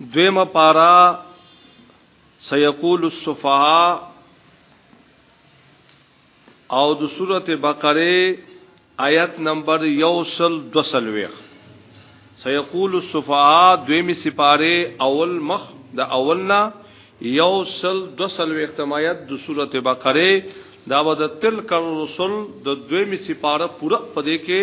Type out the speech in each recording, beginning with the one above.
دویمه پارا سيقول السفهاء او د سورته بقره آیت نمبر یوسل دوسلویخ سيقول السفهاء دویمه سپاره اول مخ د اولنا یو سل دو سل وختمایت د سورته بقره دا و د تل کر رسول د دویمه سپاره پوره پدې کې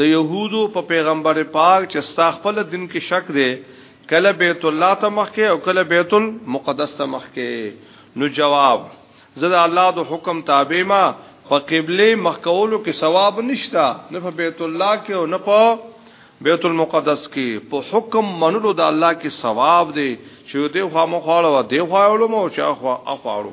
د يهودو په پیغمبر پاک چې ستا خپل دین کې شک دی کله بیت الله ته مخ کې او کله بیت المقدس ته مخ کې نو جواب زه د الله د حکم تابع ما په قبله مخ کولو کې ثواب نشتا نه په بیت الله کې او نه په بیت المقدس کې په حکم منلو د الله کې ثواب دی چې دی خو مخاله و دی خو علماء او چا خو اخوارو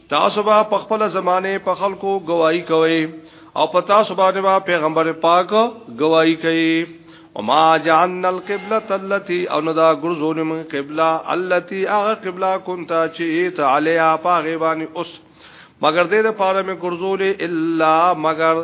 تاسو به په خپل زمانه په خلکو گواہی کوئ او په تاسو باندې با پیغمبر پاک گواہی کوي او ما جعلنا القبلة التي او ندا ګرځول من قبلة التي اغه قبلة كنت چيت عليها پاغه باندې اوس مگر دې لپاره مې ګرځولې الا مگر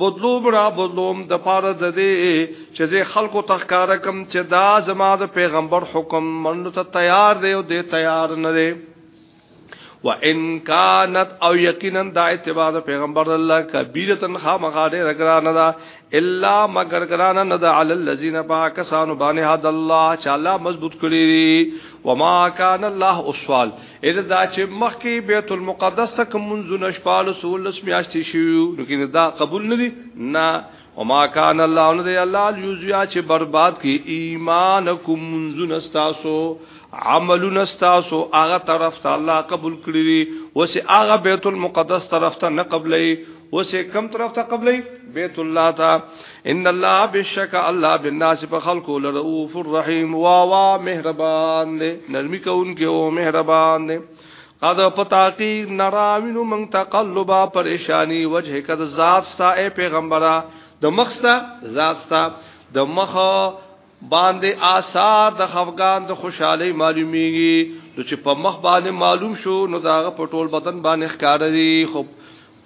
بدلوم را بدلوم د پاره د دې چې زه خلکو تخکار کم چې دا زما د پیغمبر حکم منو ته تیار دی او دې تیار نه دی و ان کانت او یقینا دا اتباع د پیغمبر الله کبیرتن خامغاره رګران دا الا مگر کران نه دا علی الذین پاکسان باندې حد الله چې الله مضبوط کړی و ما کان الله اسوال اذا دا چې مخکې بیت المقدس ته کوم منځونه شپاله سولس میاشتې شیو نو کې دا قبول نه دي نه وما کان الله ان دی الله یوزیا چې برباد کی ایمانکم منزون استاسو عملون استاسو هغه طرف ته الله قبول کړی وسه هغه بیت المقدس طرف ته نه قبلې وسه کم طرف ته قبلې بیت الله ته ان الله بشک الله بالناس په خلقو لرؤوف الرحیم وا وا مهربان دی نرمی کوونکی او مهربان دی قد پتاقی نراوینو من تقلبا پریشانی وجه کد ذات ستا اے پیغمبرا د مخستا ذات ستا د مخ باندې آثار د خفقان د خوشحالي معلومیږي نو چې په مخ باندې معلوم شو نو دا په ټول بدن باندې ښکار دي خو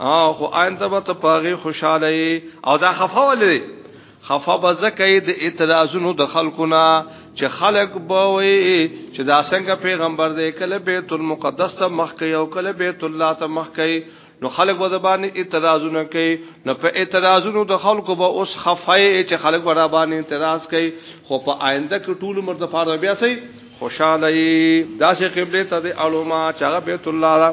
او خو انت به ته پاغي خوشاله او دا خفه ولې خفه به زکه د اعتراضونو د خلقونه چې خلق به وي چې دا څنګه پیغمبر دې کله بیت المقدس ته مخ کوي او کله بیت الله ته مخ کوي نو خلق به باندې اعتراضونه کوي نو په اعتراضونو د خلکو به اوس خفای چې خلق به را باندې اعتراض کوي خو په آینده کې ټول مرد فار بیا سي خوشاله داسې قبله ته د علماء چې بیت الله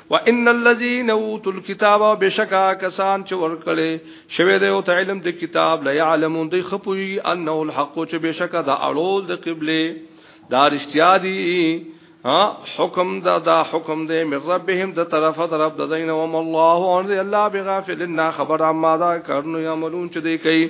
وان الذين اوتوا الكتاب بشکا کسان چې ورکړي شوی دی او علم د کتاب لا يعلمون دی خپوي انه الحق چې بشکا د اړول د قبله دا رښتیا دي حکم دا دا حکم دی من ربهم د طرف طرف د دین او الله ان الله بغافل نه خبر عما دا کرنو یعملون چې دی کوي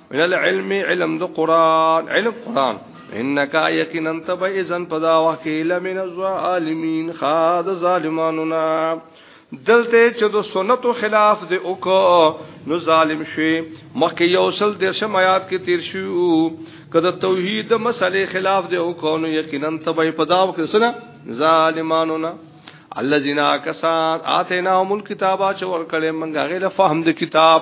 من العلم علم د قران علم قران انك يقينا تبع اذن پدا وکیل من الظالمین خاد ظالمانو نا دلته چې د سنتو خلاف دی وکړو نو ظالم شي مکه یو سل د شمایات کې تیر شو کله توحید د مسلې خلاف دی وکړو نو یقینا تبع پداو کې سنا ظالمانو نه الذين كسان اتيناهم الكتاب چې ورکړې منګه غیله فهم د کتاب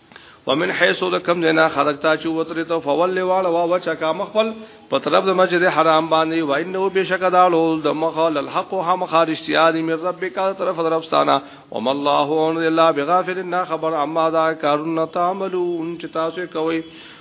ومن حيث د کم دینا خرجتا چې وتر ته فول واړه وا وچا کا مخبل په طرف د مسجد حرام باندې و انه بشک دالو د مخال الحق هم خارجتیا دی من ربک طرف درفستانا وم الله ان الا بغافل نا خبر اما دا کارون تعملون چې تاسو کوي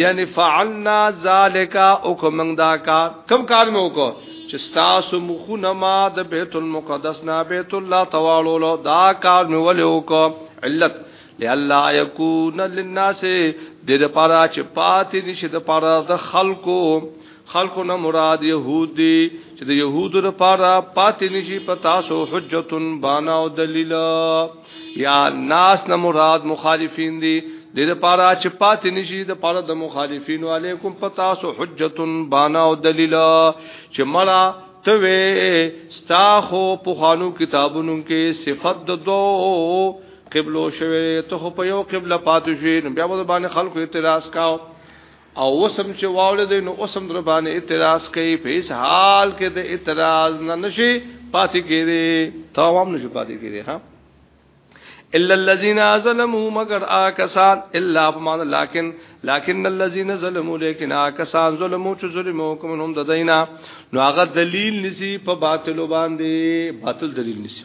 یعنی فعلنا ذالک او کوم دا کار کوم کار مې وکړ چې تاسو مخونه ما د بیت المقدس نه بیت الله توالو دا کار مې ولې وکړ علت لالا یکون للناس د دې پاره چې پاتې نشي د پاره د خلکو خلکو نه مراد يهود دي چې د يهودو لپاره پاتې نشي پتا سو حجتن بانا او دلیل یا ناس نه مراد مخالفین دي د دې لپاره چې پاتې نشي د لپاره د مخالفینو علیکم پتا سو حجتن بانا او دلیل چې مړه ته وې ستا خو په خانو کتابونو کې صفت د دوه قبلو شوه ته په یو قبله پاتې شې نو بیا به باندې خلکو اعتراض کاو او وسم چې واول دې نو اوسم در باندې اعتراض کوي په هیڅ حال کې د اعتراض نه نشي پاتې کېږي تاوام نشي پاتې کېږي ها الا الذين ظلموا مگر آکسان الا بمان لكن لكن الذين ظلموا لیکن آکسان ظلمو چې ظلم حکم هم د دینا نو هغه دلیل نسی په باطل باندې باطل دلیل نسی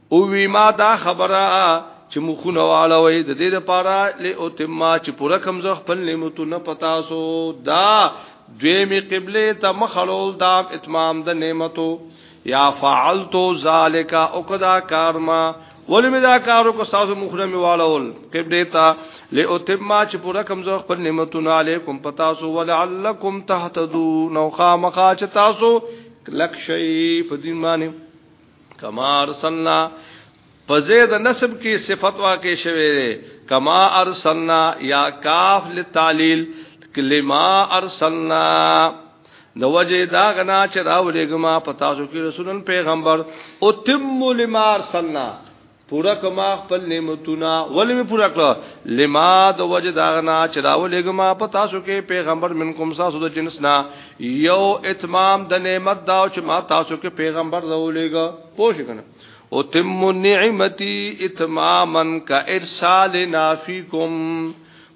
او وی ما دا خبره چې مخونه واړوي د دې لپاره له او تما چې پوره کمزو خپل نعمتونه پتا سو دا دویمه قبله ته مخړول دا اتمام د نعمتو یا فعلتو ذالک او کدا کارما ولی می دا کارو کو تاسو مخره می والول قبله تا له او تما چې پورا کمزو خپل نعمتونه علیکم پتا سو ولعلکم تهتدون او خامخا چې تاسو لک شی په دین باندې کما ارسلنا پزید نسب کی صفت واقع شوه دی کما ارسلنا یا کاف للتعلیل کلمہ ارسلنا د وجه دا غنا چې راولېګما پتا شو کې رسولن پیغمبر او تم لمار سننا پورا کما خپل نعمتونه ولې می پورا کړ لما د وجه داغنا چې راولېګ ما په تاسو کې پیغمبر منکم تاسو د جنس نه یو اتمام د نعمت دا چې ما تاسو کې پیغمبر راولېګ پوه شئ کنه او تم نعمتي اتماما کا ارسال نافیکم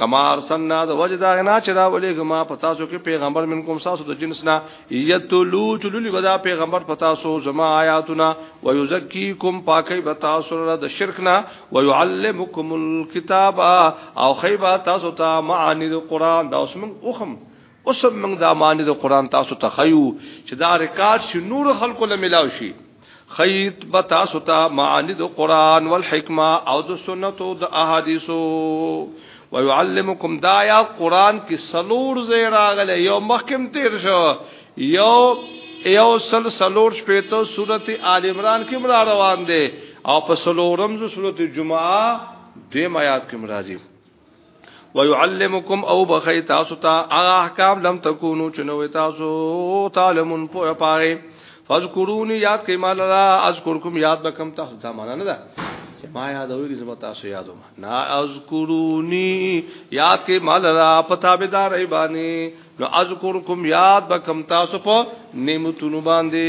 کما ارسلنا د وجه دا غنا چې راولې غما پتا سو کې پیغمبر من کوم ساسو د جنس نه یتلو چللی ودا پیغمبر پتا سو زما آیاتنا ويزکیکم پاکي بتا سره د شرک نه ويعلمکم الكتاب او خیبا تاسو ته معانی د قران دا اوس موږ اوخم اوس موږ دا معنی د قران تاسو ته خیو چې دا ریکارډ شي نور خلکو له ملاو شي خیت به تاسو ته معنی د قران والحکمه او د سنتو د احادیثو ويعلمکم دا یا قران کې سلور زې راغله یو مخکم تیر شو یو یو سل سلور شپېته سورته آل عمران کې مرا روان دي او په سلورم زو سورته جمعه دیم آیات کې مرাজি ويعلمكم او بخي تاسو ته احکام لم تکونو چنو تاسو تعلمون په پاره فذكروني یاد کئ مال را اذكركم یاد بکم تاسو دا معنا نه ده چې ما یادوي زما تاسو یادوم نا اذكروني یاد کئ مال را پتابدار ای باندې نو اذكركم یاد بکم تاسو په نعمتونو باندې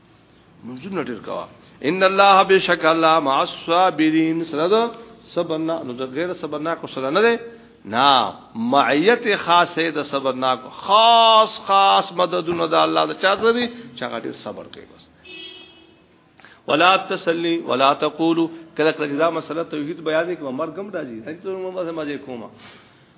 منځونه ډیر کوا ان الله بشک الله مع الصابرین سره دا صبرنا نو دا غیر صبرنا کو سره نه ده نا معیت خاصه د صبرنا کو خاص خاص مددونه د الله د چا سره دي چې هغه ډیر صبر کوي بس ولا تسلی ولا تقول کله کله دا مسله توحید بیان کوي مرګم راځي هیڅ نو ما سمجه کومه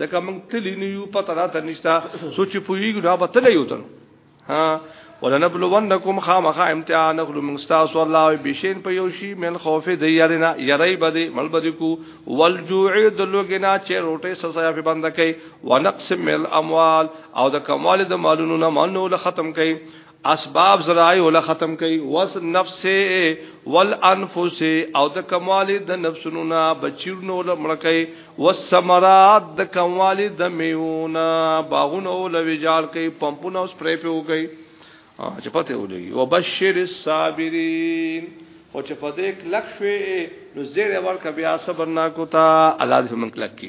ځکه موږ تللی نه یو پته راته نشته سوچ پویګو دا به تللی یو تل ها ولنبلونکم خامخ امتحان نخلو من استاس الله بشین په یوشي من خوف د یارنا یری بده مل بده کو والجوع د لوګنا چې روټه سسیا په بند کوي ونقسم الاموال او د کمال د مالونو نه مانو له ختم کوي اسباب زراعی ول ختم کئ وس نفس والانفس او د کموالی د نفسونو نه بچیرنو ول مړکئ والثمرات د کموالی د میونه باغونه ول ویجال کئ پمپونه اوس پرې پیو کئ چې پته ولګي وبشر الصابرین او چې په دې کلک شوي نو زیر ورکه بیا صبر نا کوتا الله دې من کلک کی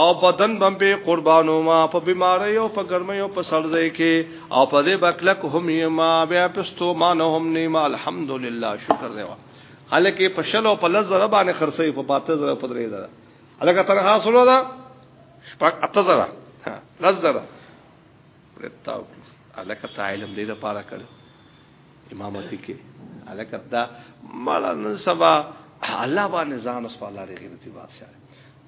او بدن بم په قربانو ما په بیماری او په ګرمۍ او په سړځۍ کې او په دې بکلک هم یې ما بیا پستو ما نه هم نیمه الحمدلله شکر دی وا الکه په شل او په لز زره باندې خرڅې په پاته زره په درې زره الکه تنها سره دا شپږ اته زره لز زره پرتا الکه تعلم دې د پاره کړو امامتي کې الکه دا مړن سبا الله باندې ځان اس په الله دې غیرتی بادشاہ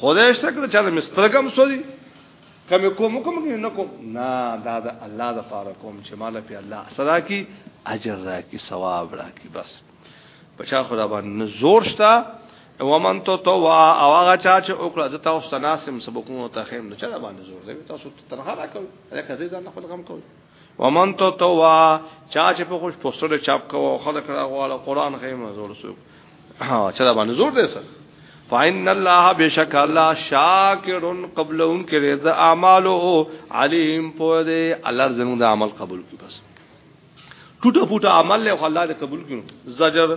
خدای شته کړه چې مې سترګم سوځي کمه کوم کوم کې نه کوم نه دا د الله د پاره کوم چې مال په الله صدا کی اجر راکی ثواب راکی بس بچا خدا باندې زور شتا ومن تو تو وا او هغه چا چې وکړه زه تاسو تناسم سبقونو ته خیم نه چا باندې زور دی تاسو تنها راکړئ راکړئ ځان خپل غم کوئ ومن تو توا چا چې په خوش پوسټر چاپ کوو خدای کړه غواړه قران خیمه زور سو چا دا باندې زور دی سر فإن الله بشک الله شاکر قبل ان کې رضا اعمالو علیم په دې الله زموږ د عمل قبول کړي بس ټوټه پوټه عمل له الله دې قبول کړي زجر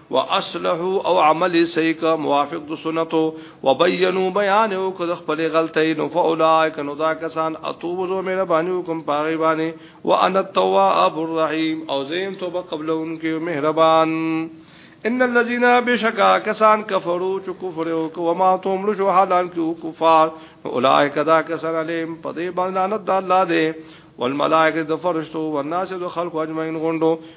واصلحوا او عمل سیک موافق د سنتو وبینوا بیان او کله خپل غلطی نو فاولائک نو دا کسان اتوب زو مې باندې حکم پاغي باندې وانا التواب الرحیم او زین توبه قبل انکه مهربان ان الذين بشکا کسان کفرو چې کفر او کو ما توم لو حالان کې کفار اولائک دا کسان علیم په دې باندې لعنت الله دې والملائکه د فرشتو والناس د خلق اجمعین غوندو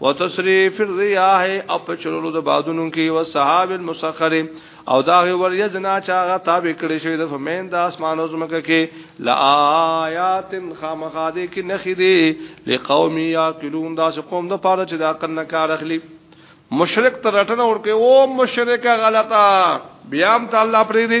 وتصریف الرياح او په چلولو د بادونو کې او صحاب المسخر او دا ور یزنا چاغه تابع کړي شوی د فمن د اسمان او زمکه کې لآیات خامخاده کې نخې دي لقوم یاقلون دا قوم د پاره چې دا کن کار اخلي مشرک تر رټنه ورکه او مشرک غلطه بیا هم تعالی پرې دي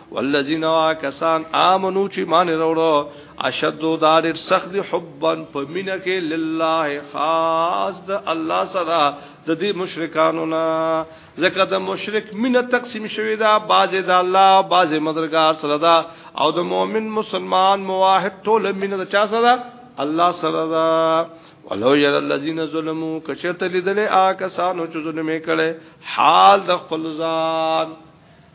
والذین کسان امنو چې مان وروړو اشد دار سخت حبا پمینه کې لله خاص د الله سره د دې مشرکانو نه ځکه د مشرک مینه تقسیم شوی دا باز د الله باز مدرګار سره دا او د مؤمن مسلمان موحد ټول مینه د چا سره الله سره دا ولو ير الذين ظلموا کشرت لذل آکسانو چې ظلم کړي حال د خپل ځان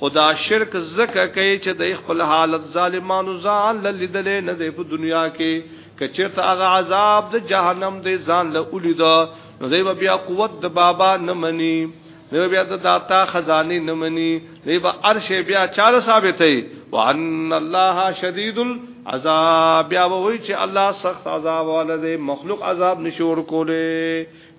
خدا شرک زکه کوي چې د خپل حالت ظالمانو ځان لیدلې نه دی په دنیا کې کچرته هغه عذاب د جهنم دی ځان له اولید نو دی بیا قوت د بابا نه مني دی بیا د داتا خزاني نه مني دی به عرش بیا چاره ثابتې وان الله شدید العذاب بیا وای چې الله سخت عذاب والده مخلوق عذاب نشور کوله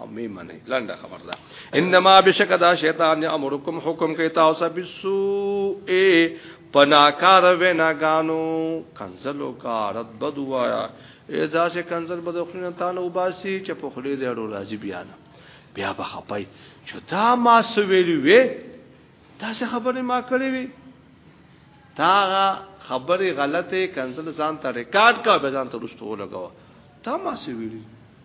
او می منه لنډه خبر ده انما بشک دا شیطان امرکم حکم کوي تاسو به سو ای پناکار وینا غانو کنزلو کا رد بدوا ای دا چې کنزل بده خلینو تانه وباسي چې په خلی دې اړو راځي بیا نه بیا به خپای چې دا ما سویلی وې دا څه خبره ما کړې وې تا خبره غلطه کنزل ځان ته ریکارډ کا به ځان ته رسټو لګاوه تا ما سویلی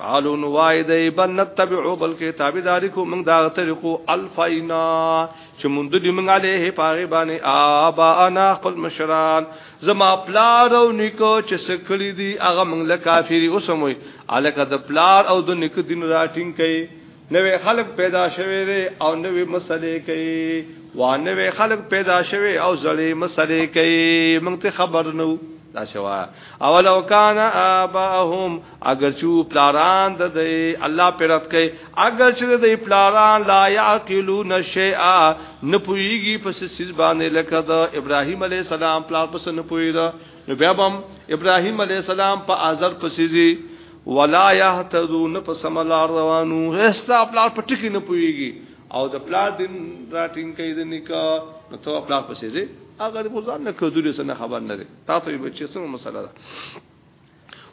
قالو نو وای دی بل نتبعو بلکې تابعداري کو موږ دا طریقو الفینا چې مونږ دې موږ عليه پاغه باندې آبا انا خپل مشران زما پلار او نیکو چې سکړی دي هغه موږ له کافری اوسموي الکه د پلار او د نیکو دین راټینګ کړي نوې خلق پیدا شوه دی او نوې مسلې کوي وا نوې خلق پیدا شوه او زړې مسلې کوي موږ ته خبر نو دا شوا اولو کان اباهم اگر چو پلاران د دی الله پرت کوي اگر چې د پلاران لا یعقلون شیئا نه پويږي پس سیز باندې لکه د ابراهیم علی السلام پلار پس نه پوي دا نو بیا بم ابراهیم علی السلام په ازر پسیزي ولا يهتدون نه په سملار روانو هستا پلار په ټکی نه پويږي او د پلار دین راټینګ کوي د نکاح نو ته پلار پسې ځي هغه د ځان نه کدوري سره خبر نه دي تاسو به چې څنګه مسله ده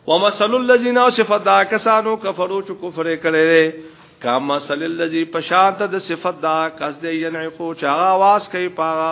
ومثل الذين صفات کسانو کفرو چې کفر کړي کا مثل الذي پشانت د صفات دا کس دې ينعقو چا واس کوي پاغه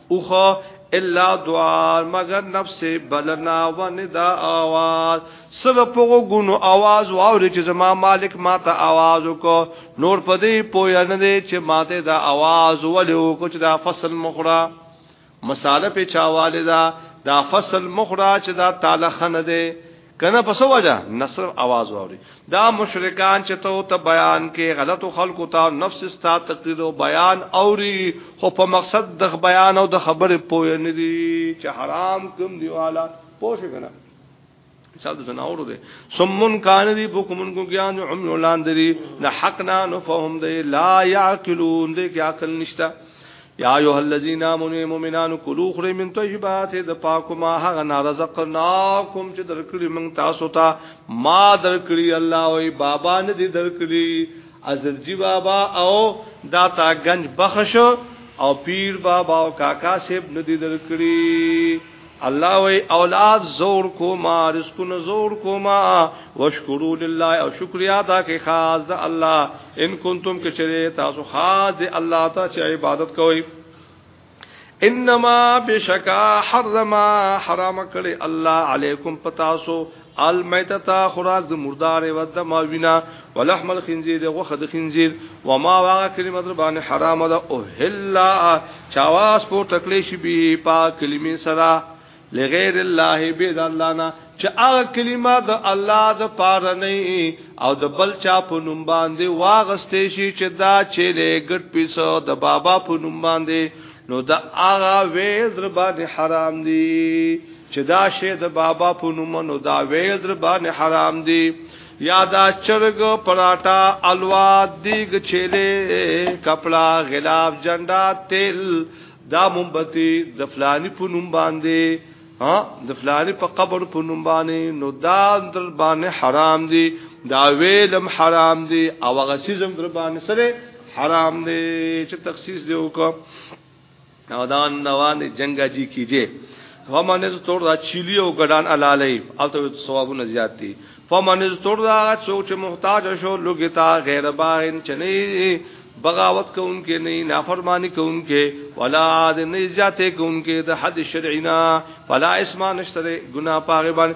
اوخه الا دعا مگر نفس بلنا و ندا آواز سر پغو گونو آواز واوری چې زما مالک ما ته آواز وکړو نور پدې پویا نه دی چې ما ته دا آواز ولې وکړو چې دا فصل مخرا مساله په چاواله دا دا فصل مخرا چې دا تعالی خنه دی کنه پس وجه نصر आवाज واوري دا مشرکان چې ته ته بیان کې غلط خلکو ته نفس ستا تقریر او بیان اوري خو په مقصد د بیان او د خبره پوه نه دي چې حرام کوم دی والا پوه شو کنه مثال د زناورو دی سمون کان دی بوکمن کو ګیان عمر لاندري نه حق نه نو فهم دی لا يعقلون دی کې عقل نشته یا ایه الذین آمنوا مومنان کلوا خری من طیبات د پاک ما هغه نارزقناکم چې درکړي موږ تاسو ته ما درکړي الله او بابا نه دي درکړي ازرجی بابا او داتا گنج بخش او پیر بابا او کاکا صاحب نه دي درکړي الله وی اولاد زور کوما رزقونه زور کوما وشکرو لله او شکریا ادا کی خاص د الله ان کنتم کچره تاسو خاص د الله ته چې عبادت کوئ انما بشکا حرما حرام کړي الله علیکم پتاسو المیتتا خراج د مردار و د ماوینا ولحم الخنزیر غوخه د خنزیر و ما واغه کلمه در باندې حرام ده او هلا چاواس په ټکلې شي به پا کلمې سره لغیر الله به د الله نه چې هغه کلمه د الله د پاره نه او د بل چا په نوم باندې واغستې شي چې دا چې له ګټ پیسو د بابا په نوم باندې نو دا هغه وې در باندې حرام دي چې دا شی د بابا په نومونو دا ویل در باندې حرام دی یا دا چرګ پراټا الوا دیګ چيله کپڑا غلاف جنډا تیل دا مومبتی د فلانی په نوم باندې ها د فلانی په قبر په نوم باندې نو دا در باندې حرام دی دا ویلم حرام دی او غسیزم در باندې سره حرام دی چې تخصیص دی وکړه او دا نوان جنگا جی کیجه فمن از تور دا چیلی او ګډان علالی الته ثوابونه زیات دي فمن از تور دا څوک چې محتاج شو لګتا غیر باین چنی بغاوت کوونکې نه نافرمانی کوونکې ولا د نه زیاتې کوونکې د حد شرعینا فلا اسمان نشتره ګنا پاغه باندې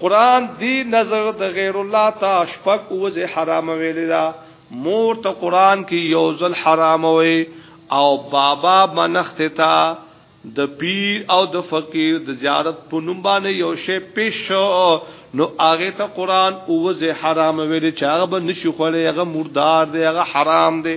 قران دی نظر د غیر الله ته شپک اوځه حرام ویل دا مور ته قران کې یو ځل حرام وي او بابا منخت ته د پیر او د فقیر د زیارت په نوم باندې یو شی پیش نو هغه ته قران اوځه حرام ویل چې هغه به نشي خوري هغه مردار دی هغه حرام دی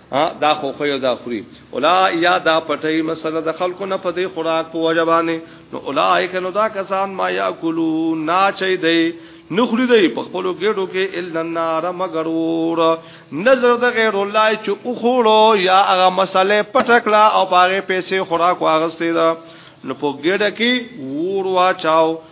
ها دا خو خو دا خوري اولا یا دا پټي مسله د خلکو نه پدې خوراک په وجبانه نو اولایک نو دا کسان ما یاکلون نا چي دی نخلی دی په خپل ګډو کې الا النار مغرور نظر د غیر الله چې او خوړو یا هغه مسله پټکړه او هغه پیسې خوراک واغستې ده نو په ګډه کې ور واچاو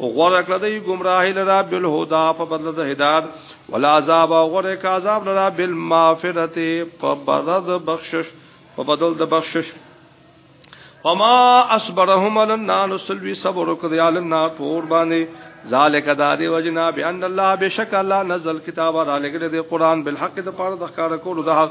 او غره کړه دی گمراه لرا بالهدى په بدل د هدایت ولا عذاب او غره کا عذاب لرا بالمغفرت په بدل د بخشش په بدل د بخشش وما اصبرهم على النار سلوي صبر وکړي على النار پور باندې ذالک دا دی وجنا بان الله بشک الله نزل کتاب را لګره دی قران بالحق د پاره د ښکار کولو د حق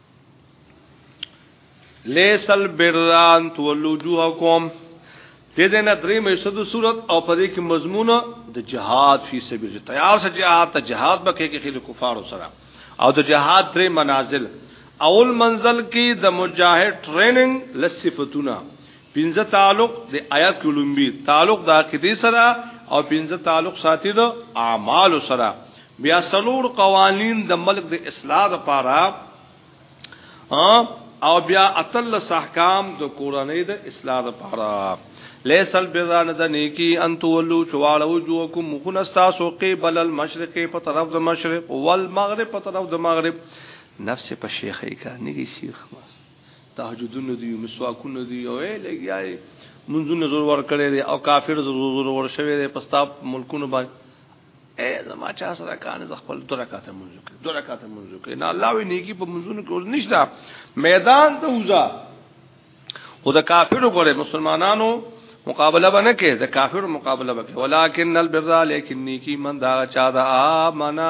لیسل بران تولو جوحکم دیده نا درې مېشته د صورت او په دې کې مضمون د جهاد فی سبیل تیار سره جهاد ته جهاد به کې خېل کفار سره او د جهاد درې منازل اول منزل کې د مجاهد ټریننګ لصفتونه پنځه تعلق د آیات کې لومبي تعلق د عقیده سره او پنځه تعلق ساتي د اعمال سره بیا سلور قوانین د ملک د اصلاح لپاره او بیا اتل احکام د کورنۍ د اصلاح لپاره لیسل بزان د نیکی ان تولو چوالو جو کوم مخن استاسو قبل المشرق په طرف د مشرق والمغرب په طرف د مغرب نفس په شیخی کا نیکی شیخ ما تهجدونه دی مسواکونه دی او لګیا دی منځونه زور ور کړی دی او کافر زور زور ور شوی دی په ستاپ ملکونو باندې اے زما چا سره کان ز خپل دوه رکعاته منځ کې دوه رکعاته منځ کې نه الله وی نیکی په منځونو کې اوس نشته میدان ته وځه خو د کافرو غره مسلمانانو مقابله بنه کې د کافرو مقابله وکړي ولکن البر لیکن نیکی من دا چا دا امنا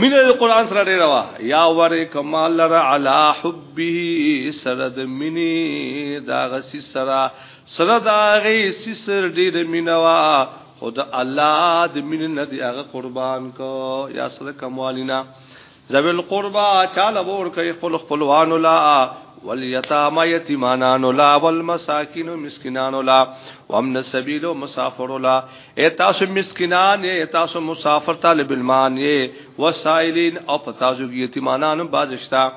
مینه د قران سره ډیره وا یا ور کمال لره علی حبه سره د مینه دا غسی سره سره دا غی سر ډیره مینه وا خود الله د مینه نه دی هغه قربان کو یا سره کموالینا ذویل قربا چاله ور کوي خپل خپلوان لا والیتام یتیمانان لا والمساکین مسکینان لا وامن السبیل مسافر لا اے تاسو مسکینان اے تاسو مسافر طالب المان اے وسائلین او پتاسو کی یتیمانان بازشتا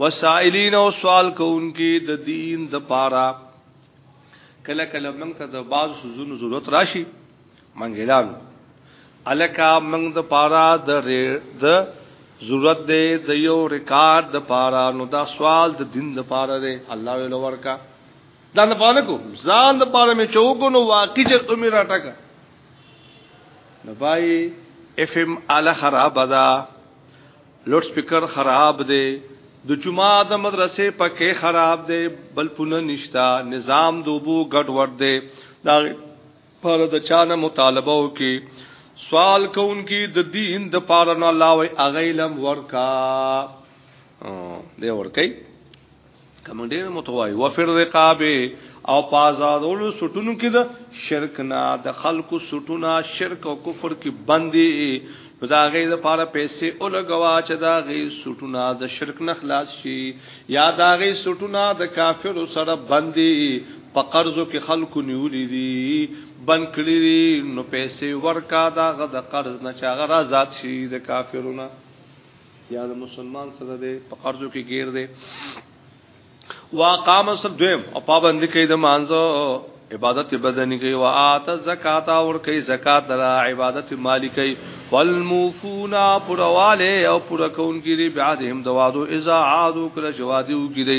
وسائلین او سوال کوونکی د دین د پارا کله کله موږ ته د باز سوزونو ضرورت راشي منګیلان الکا موږ د پارا د د ضرورت دی د یو ریکارډ د پارا نو دا سوال د دین د پارا دی الله ولورکا ځان د پاره کو ځان د پاره مې چوکو نو واقعي چې عمر راټکا نو بای اف ام اله خراب ده لوډ سپیکر خراب دی د جمعه د مدرسې پکې خراب دی بل پونه نشتا نظام دوبو ګډ ور دی دا پر د چانه مطالبه وکي سوال کوونکی د دین د پاره نه الله وي اغیلم ورکا دی ورکه کوم ډیر متوای و فر رقاب او پازادول سټونو کې د شرک نه د خلکو سټونه شرک او کفر کې بندي دا غي د پاره پیسې او لګوا چې دا غي سټونه د شرک نه خلاص شي یا دا غي سټونه د کافر سره بندي په قرضو کې خلکو نیولې دي بن کړی دي نو پیسې ورکا دا غ د قرض نه چاغه آزاد شي د کافرونو یا د مسلمان سره دی په قرضو کې گیر دی واقام سب دویم او پابند کوي د مانزو عبادت بدنی کوي وات زکات اور کوي زکات د عبادت مالی کوي والموفونا پرواله او پر کون ګری بعدهم دوادو اذا عادو کله جوادو ګری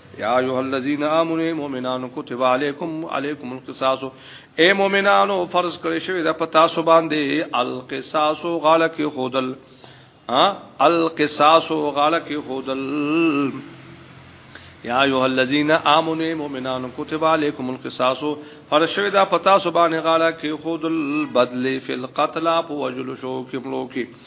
یا ایها الذین آمنوا مؤمنان کتب علیکم علیکم القصاص اے مؤمنانو فرض کړی شوی دا پتا سو باندې القصاص غاله کې خودل ها القصاص غاله کې خودل یا ایها الذین آمنوا مؤمنان کتب علیکم القصاص فرض شوی دا پتا سو باندې غاله کې خودل بدلی فی القتل په وجل شو کې ملو کې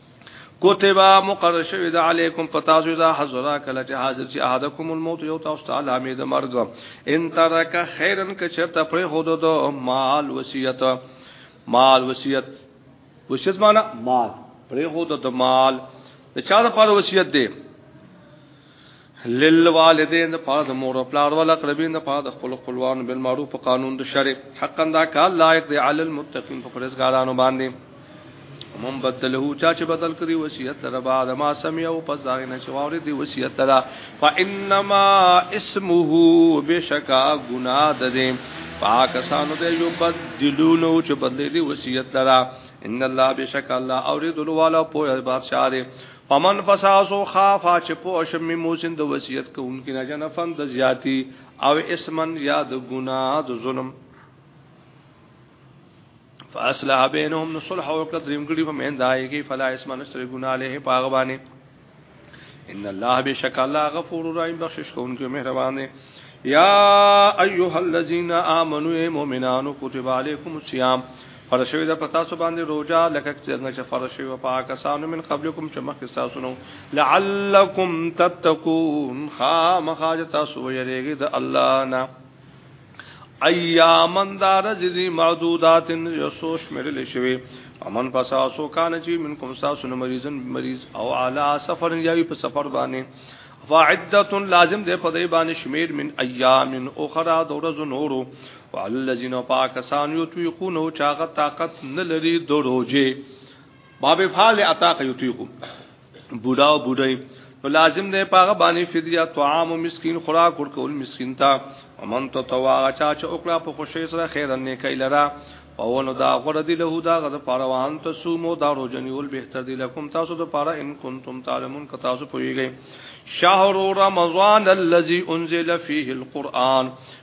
کوتبا مقرر شوی د علیکم پتاسو اذا حضر کله چې حاضر چې احدکم الموت یو تاسو ته علامه د مرګ ان ترک خیرن ک چرته پر خود دو مال وصیت مال وصیت وصیت معنا مال پر خود د مال د چا د پر وصیت دی للوالدین د پاره د مور او پلار ول اقربین د پاره د خپل خپلوانو بل معروف قانون د شرع حقا دا کار لایق دی علی المتقین په پرزګارانو باندې مم بدله چا چې بدل کړی وصیت لره بعد ما سمع او پس دا نه چې واوري دی وصیت لره فانما اسمه بشکا گناہ ده دې پاکستان دې یو بدلونو چې بدلې دی وصیت لره ان الله بشک الله اورید الوالا په بادشاہ دې پمن فساسو خافا چې په شم موسین د وصیت کوونکی نه جنفن د زیاتی او اسمن یا د ګناه د ظلم فاصلح بینهم صلح او کړه دریم ګړي په مهند آئے کې فلا اسم نشتر ګناه له پاغ باندې ان الله بشک الله غفور رحیم بخشش کوونکی مهربان دی یا ایها الذین آمنوا مؤمنان کتب علیکم الصیام فرض شوی ده په تاسو باندې روزه لکه څنګه چې فرض شوی په کسانو من قبلکم چې مخکې تاسو نو لعلکم تتقون خامخاج تاسو ویریږي د الله نه ایامن دار ذی معدودات یسوش مړل شوی امن پسا سو کان چې منکم تاسو نو مریضن مریض او علا سفر یاوی په سفر باندې فعدت لازم ده په دې باندې شمیر من ایام اخرى دورز نورو وعلى الذين پاکسان يطيقونه چاغه طاقت نه لري دروځي باب فعل اتاق يطيقو بوډا او بوډای نو لازم نه پاغه باندې فدیه طعام او مسكين خوراک ورکول مسكين تا ومن تو توا چا چې وکړه په خوشي سره خیر نه کوي لرا او نو دا غره دی له دا غره پاره وان ته سومو دا روزنی ول بهتر دی لکم تاسو ته پاره ان کنتم تعلمون که تاسو پویږئ شهر رمضان الذي انزل فيه القرآن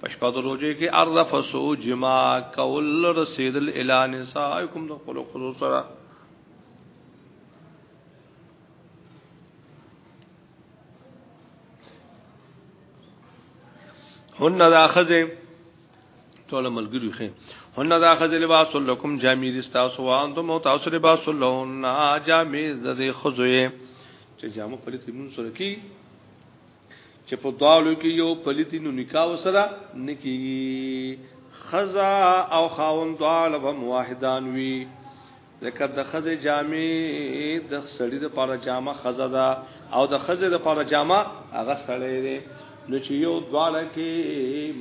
پشپد روجه کې ارض فسو جما کول رسید الاله نسائکم د خپل خزو سره هن دا خزه ټول ملګری خې هن دا خزه لباس لکم جامع استاسو وان تم او تاسو لباس لهن جامع ذ خزوه چې جامو پلیت کې مون سره کی چې په دواړو کې یو پلیتی نو نکاح وسره نکیږي خزا او خاون دواړه به موحدان وي لکه د خزه جامع د سړی د پاره جامه خزه ده او د خزه د پاره جامه هغه سړی دی نو چې یو دواړه کې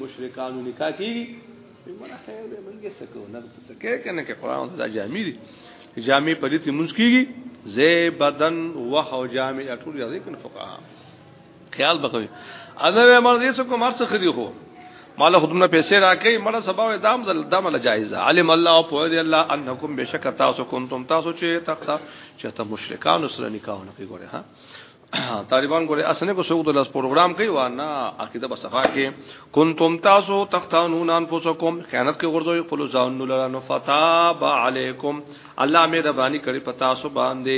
مشرکانو نکاح کیږي مړه خیر دې منګه سکو نه څه کې کنه کې قران دا جامع دي جامع پلیتی مونږ کیږي زی بدن وه او جامع ټول یې کنه فقها خیال بکوي انا به مرضی څه کوم ارڅ خدي خو مال خدمت پیسې راکې مړه سبا دام زل دام له جایز علم الله او په دې الله انکم بشک تاسو کنتم تاسو چې تخته چې ته مشرکان سره نکاح نه کوي ګوره ها طالبان ګوره اسنه کو سوق د لاس پروګرام کوي وانا عقیده په صفه کې کنتم تاسو تختانون انفسکم خیانت کې ورځوي خپل ځان نو لرا نو فتاب علیکم الله مې ربانی کړی پتا سو باندې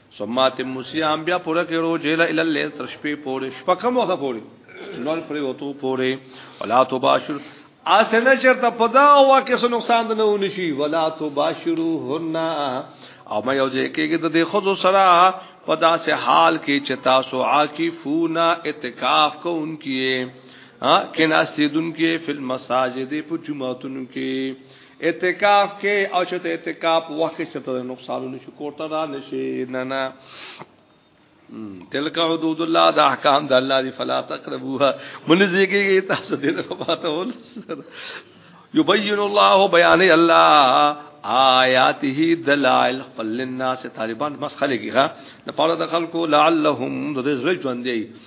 ثم اتم صيام بیا پوره کې روزه له ال لیل تر شپې پورې شپه کوم وخت پورې نور پرې وته پورې ولا تباشر اسنه چرته پدا وا کې څه نقصان نه ونی شي ولا تباشروهن او ما یو ځای کېږي د دې خود سره پدا سه حال کې چې تاسو عاکفونا اعتکاف کوونکې ها کې ناستیدونکې فل مساجد په جمعتون کې اعتکاف کې او چې ته اعتکاف وخت کې ته نقصانونه شو کوته را نشي نه نه تلک حدود الله د احکام د الله دی فلا تقربوها منځي کې تاسو دې نه پاتې ول یبین الله بیان الله آیاته دلائل خپل الناس طالبان مسخله کیږي د پاره د خلکو لعلهم د رزق ژوند دی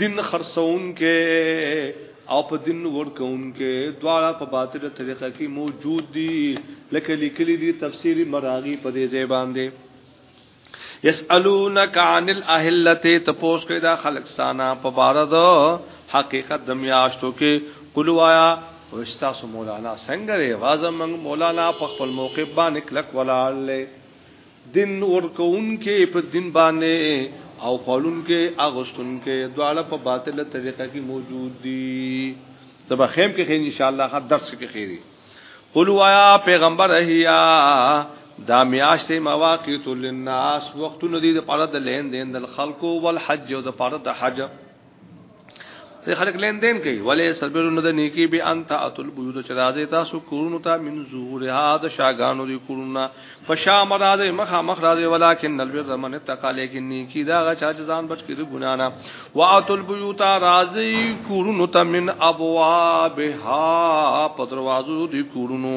دین خرڅون کې او په دین ورکون کې دواړه په باطله طریقه کې موجود دي لکه لیکلي دي تفسیری مراغي په دې ځای باندې یسالونک عن الاهله تپوس کې دا خلق ستانه په بار ده حقیقت د میاشتو کې قلوایا او استاسو مولانا څنګه دی واځه موږ مولانا په خپل موقع باندې کلک ولاړ دین ورکوونکې په دین باندې او خلونکې اغستونکې دواړه په باطله طریقه کې موجود دي تبا خیم کې خیر ان شاء الله خا درس کې خیری قل وایا پیغمبر احیا دا میاشت مواقیت للناس وختونه دي د پاره د لین دین د خلکو والحج او د پاره د حج دې خلک لین دین کوي ولې سربر نه د نیکی به انت اتل بيوت چې راځي تاسو کورونو ته من ظهورها د شاګانو دی کورونه په شام راځي مخه مخ راځي ولکن نلبر زمنه تقا لیکن نیکی دا غا چې ځان بچ کړي ګنا نه واتل بيوت راځي کورونو ته من ابوابها په دروازو دی کورونو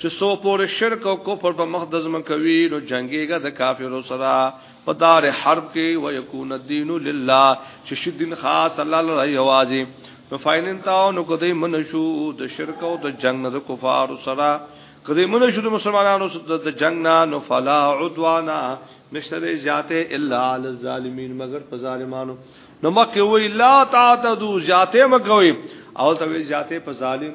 چې سو پورې شرک او کفر په مخ د زمکه وی نو جنگيګه د کافرو سره په دار حرب کې و يكون الدين لله چې شدین خاص الله لره یوازي نو فاینن تاو نو کدی منشو د شرک او د جنگ د کفار سره کدی منشو د مسلمانانو د جنگ نه نو فلا عدوانا نشته زیاته الا علی الظالمین مگر په ظالمانو نو مکه وی لا تعتدو زیاته مکوي او ته زیاته په ظالم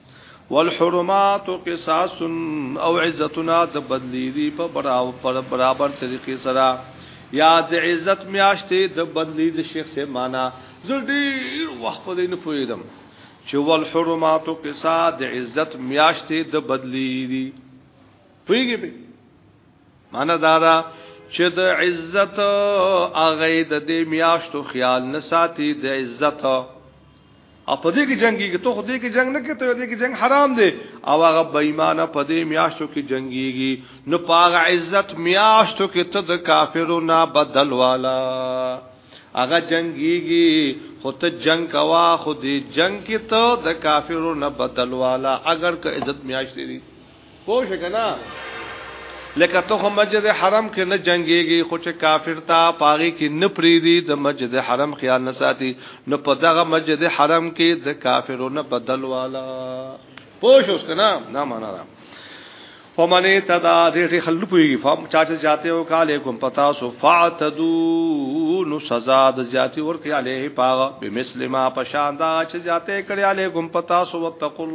والحرمات قصاص او عزتنا د بدلی دی په برابر برابر طریقې سره یا د عزت میاشتې د بدلی د شیخ سے معنا زه ډیر وخت په دې نه پوهیدم چې والحرمات قصا د عزت میاشتې د بدلی دی پوهیږي به معنا دا دا چې د عزت اغه د دې میاشتو خیال نه ساتي د عزت او په دې کې جنگيږي ته خو دې کې جنگ نه کې ته دې کې جنگ حرام دی او هغه بېمانه په دې میاشتو کې جنگيږي نو پاغه عزت میاشتو کې ته د کافرو نه بدل والا هغه جنگيږي خو ته جنگ کوا خو دې جنگ کې ته د کافرو نه بدل والا اگر که عزت میاشتې دي پوه شو کنه لکه ته خو مسجد حرم کې نه جنگيږي خو چې کافر تا پاغي کې نه پریدي د مسجد حرم خیال نه ساتي نو په دغه مسجد حرم کې د کافرو نه بدل والا پوښ اوس کنه نه معنا را فمن تدا دې خلل پويږي فهم چاچ جاتے او کاله کوم پتا سو فاتدو نو سزا د جاتی ور کې عليه پاغه بمسلمه پشان دا چې جاتے کړي عليه کوم پتا سو وتقل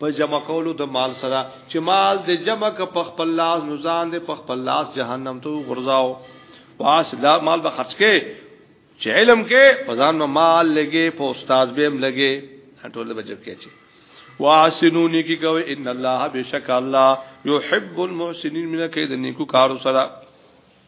په جمع کولو د مال سره چې مال د جمع ک په خپل لاس نو ځان د په خپل لاس جهنم ته غرزاو واس لا مال به خرج کې چې علم کې په ځان نو مال لګي په استاد به هم لګي ټول بچو کې چې واسنونی کی کوي ان الله بشک الله يحب المحسنين من کې د نیکو کارو سره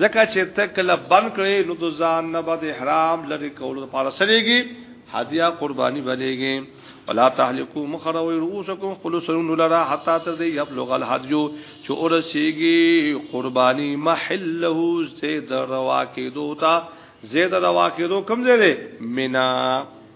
ځکه چې ته کله بند کړې نو د ځان نه بد احرام لري کول لپاره سريږي هدیه قرباني بلېږي ولا تهلكو مخروي رؤوسكم خپل سرون لرا حتا تر دې يبلغ الحديو چې اورسيږي قرباني محله زید روا کېدو تا زید روا کېدو کوم ځای دی مینا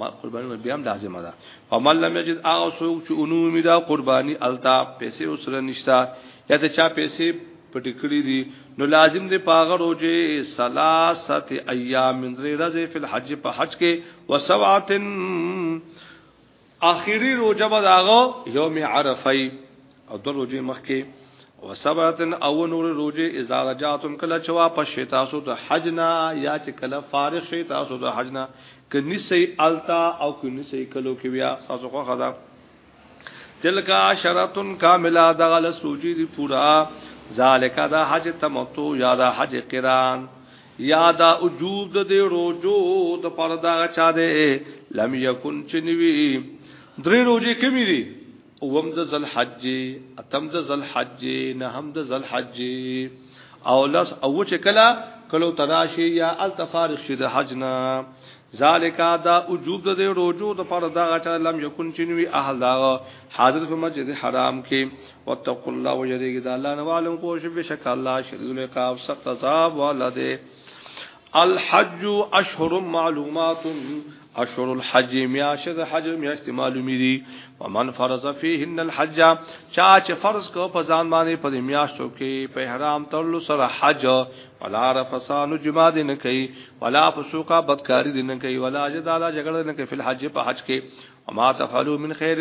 ما قرباني بیا هم لازمه ده فمن لم یجد هغه څوک چې اونو امیدا قرباني التا پیسې وسره نشتا یا ته چا پیسې پټ کړی دي نو لازم دی پاغه روزه سلاست ایام من رزه فی الحج په حج کې وسبعتن اخیری روزه به داغه یوم عرفه او د روزي مخکې او سباتن او نور روزي اذا رجعتم کله چې واپس شي تاسو د حج نه یا چې کله فارغ شي تاسو د حج نه کني سي التا او کني سي کلو کې بیا تاسو خو خدا تلک عشرتن کاملا دغل سوجي دی پورا ذالک دا حج تمتو یا دا حج قران یا دا وجود د روزو د پردا چا ده لم یکن چنوی درې روزي کمی دي اوم د ذل حج اتم د ذل حج نه هم د ذل حج او لس او چې کلا کلو تراشی یا التفارق شي د حج نه ذالک دا وجوب د روزو د پر دا غچ لم یکون چنوي اهل دا حاضر په مسجد حرام کې وتقوا الله وجریګ دا الله نو علم کوشش بشک الله شدید العقاب سخت عذاب ولده الحج اشهر معلومات اشهر الحج میاش د حج میاشت معلومی دي ومن فرض فيهن الحج چا چې فرض کو په ځان باندې په میاشتو کې په احرام ترلو سره حج ولا رفسان جما دي نه کوي ولا فسوقا بدکاری دي نه کوي ولا جدال جګړه نه کوي په حج په حج کې وما تفعلوا من خير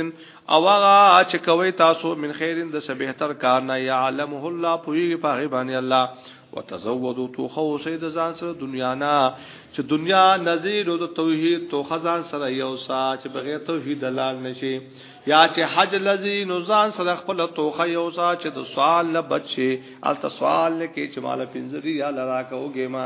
او هغه چې کوي تاسو من خير د څه بهتر کار نه يعلمه الله پويږي په غي باندې الله وتزودوا تو خو سید ځان سره دنیا نه چې دنیا نزيد او توحید تو خزان سره یو سا چې بغیر توحید لال نشي یا چې حج لذي نو ځان سره خپل توخه یو سا چې د سوال نه بچي الته سوال کې چې مال پنځري یا لرا کوګه ما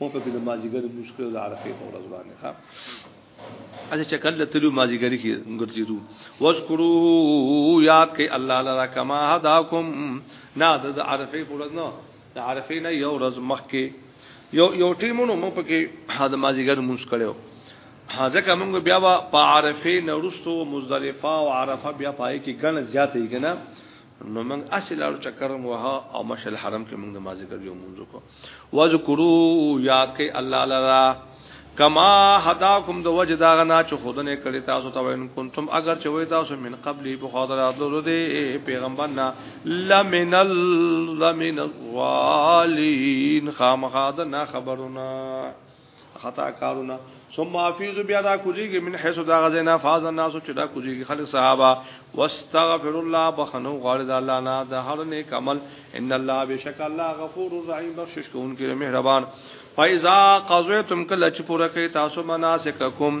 مو په دې ماجیګر مشکل د عرفه په ورځ باندې ها اځه چکل لتلو ماجیګر کې ګرځیدو وذکرو یاد کئ الله لرا کما هداکم نا د عرفه په ورځ نو د عرفه نه یو ورځ مخکې یو یو ټیمونو مو په کې د ماجیګر مونږ کړو ځکه موږ بیا په عرفه نورستو مزدلفه او عرفه بیا پای کې ګڼ زیاتې کنا نو موږ اصل اړو چکر مو او مشل حرم کې موږ نماز کوي مونږ کو وذکرو یاد کئ الله لرا کما هداکم د وجه دا غنا چې خودنه کړی تاسو ته وین کنتم اگر چې وای تاسو من قبل په خاطر اتلو دې پیغمبر نا لمن لمن الظالین خامخاد نه خبرونه خطا کارونه ثم حفیظ بیا دا کوزیږي من حيث دا غزینا فاز الناس چې دا کوزیږي خلک صحابه واستغفر الله بخنو غړ د الله نه د هر نیک عمل ان الله بشک الله غفور رحیم بخشش کوونکی مهربان فاذا قضيتم کله چې پوره کوي تاسو مناسککم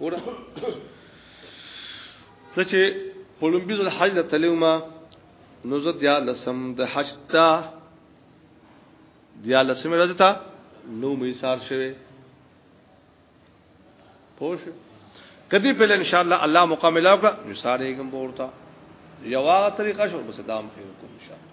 ګوره زه چې په لومبي ځل حج ته تللی وم نو زه بیا لسم د حج ته بیا لسمې ورځې ته نو مې ایثار شوی پوه شو کدی په ان شاء الله الله مکمل وکړه نو سارېږم ورته یو هغه طریقه شو بس دام خیر کوم ان شاء الله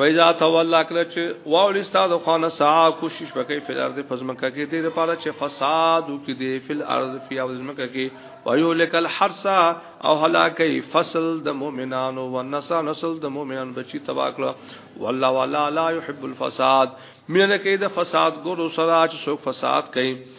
وایذا تولا کله چې واول استاد خانه سا کوشش وکړي په ارض فزمکه کې دې لپاره چې فساد وکړي دې فل ارض فی فزمکه کې وایو لکل حرسا او هلاکی فصل د مؤمنانو او نسا نسل د مؤمنان بچی تبا کړه والله والا لا يحب الفساد مینه کې د فساد ګورو سره چې څوک فساد کوي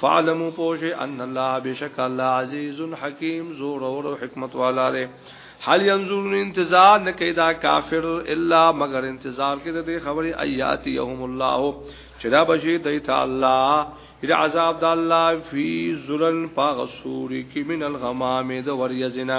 فعلمو پوشه ان الله بشک الله عزیز حکیم زور او حکمت والا دی حال ينظرون انتظار نه کیدا کافر الا مگر انتظار کې د دې خبرې آیات یهم الله چې دا بشي د تعالی اذا عذاب د الله فی ذلن پاغسوری کی من الغمام د وریزنا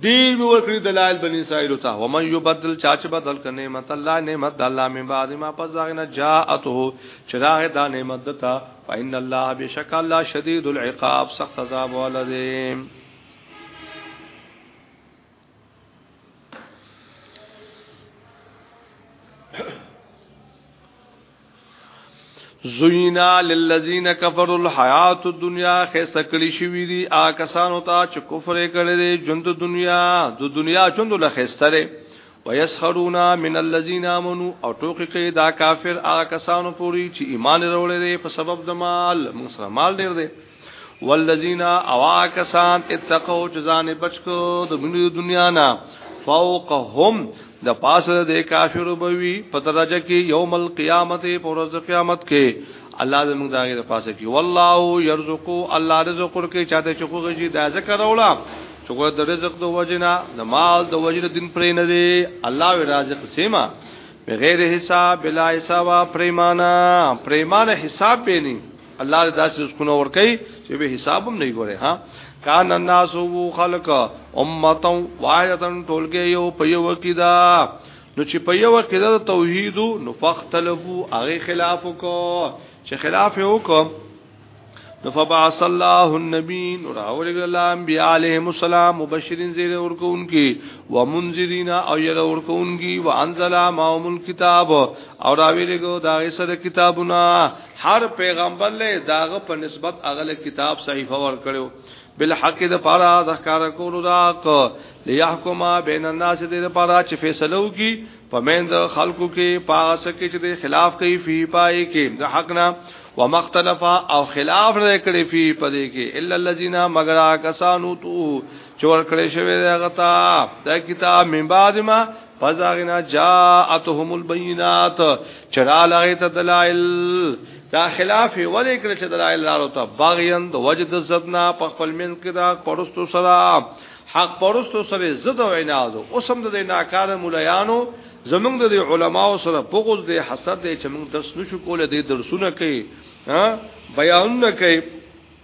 دین ورکړي دلایل بنی اسرائیل ته و من یبدل چاچ بدل ک نعمت الله نعمت الله من بعد ما پس داغنه جاءته چراغ دا نعمت دتا فإن الله بشک الله شدید العقاب سخت عذاب ولدی زوینا للذین کفروا الحیات الدنیا خیسه کلی شوی دی آکسانو ته چې کفر کړي دی ژوند دنیا د دنیا ژوند له خیستره ويسخرون من الذين امنوا او ټوکی کوي دا کافر آکسانو پوری چې ایمان وروړي دی په سبب د مال موږ سره مال ډیر دی والذین اواکسان اتقوا جزان بچکو د بنی دنیا نا فوقهم د پاسه د کافر بوي په درجه کې یوم القیامت پر ورځ قیامت کې الله دې موږ داګه د پاسه کې والله يرزق الله رزق ورکې چاته چې خو غږی دا ذکر اولا چې خو د رزق د وجنه د مال د وجنه دین پرې نه دی الله وی رازق سیما بغیر حساب بلا حساب پریمانا پریمانه حساب به نه الله دې داسې رزقونه ورکړي چې به حساب هم نه ګوري ها کان الناس وو خلق امته وایتن ټولګه یو په یو کې دا نو چې په یو کې دا توحید نو فختلفو هغه خلاف کو چې خلاف یو کو نو فبعث الله النبین اور اورګ الله انبیاء علیهم السلام مبشرین زیر اور کو ان کی و منذرین او یر اور کو ان کی و انزل ما الكتاب اور اویلګو دا سره کتابونه هر پیغمبر له داغه په نسبت اغله کتاب صحیفه ور کړو بل حق د پاره د ښکارا کولو دا کو ليحکما بین الناس د پاره چې فیصلو کی پمند خلقو کې پاس کې چې د خلاف کوي فی پای کې د حق نه ومختلفا او خلاف نه کړی فی پدې کې الا الذين مگر کسانو تو چور کړی شوی دا غتا د کتاب من بعد ما پزاغنا جاءتهم البينات چرا لغه ته دلائل دا خلاف ولې کړ چې دلائل لارو ته باغیان د وجد زدنا په خپل من کې دا پرستو سره حق پرستو سره زد او عناد او سم د ناکاره مولایانو زمونږ د علماو سره بغض دی حسد دی چې موږ درس نشو کولای د درسونه کوي ها بیان نه کوي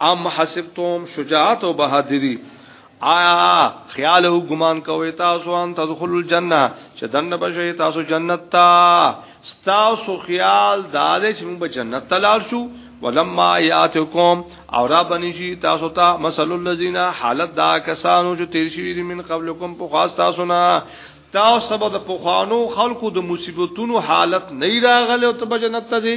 ام حسبتم شجاعت او بهادری آیا خیال او ګمان کوي تاسو ان تدخل الجنه چې دنه بشي تاسو جنت تا تاسو خیال دار چې موږ جنت تلار شو ولما یاتکم او را بنشي تاسو ته تا مثل الذین حالت دا کسانو چې تیر شوی دي من قبلکم په خاص تاسو نه تاسو سبب د پوخانو خلقو د مصیبتونو حالت نه راغله او ته جنت ته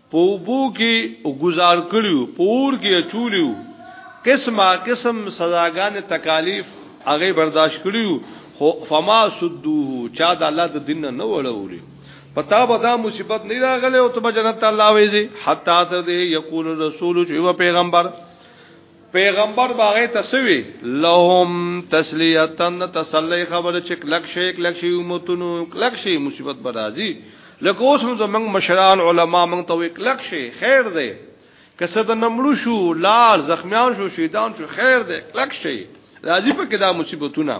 په وبو کې گزار کړیو پور کې چولیو قسمه قسم سزاګان تکالیف هغه برداشت کړیو خو فما سدوه چا د الله د دین نه وړولې پتا به دا مصیبت نه راغله او ته جنت الله وېزي حتا تر دې یقول رسول چې و پیغمبر پیغمبر باغې تسوي لهم تسلیتن تسلی خبره چې کلک شي کلک شي امتونو کلک شي مصیبت برازي لکه اوس هم زمنګ مشران علما مونږ ته کلک شي خیر دی که څه د نمړو شو لار زخمیان شو شیطان شو خیر دی کلک شي راځي په کې دا مصیبتونه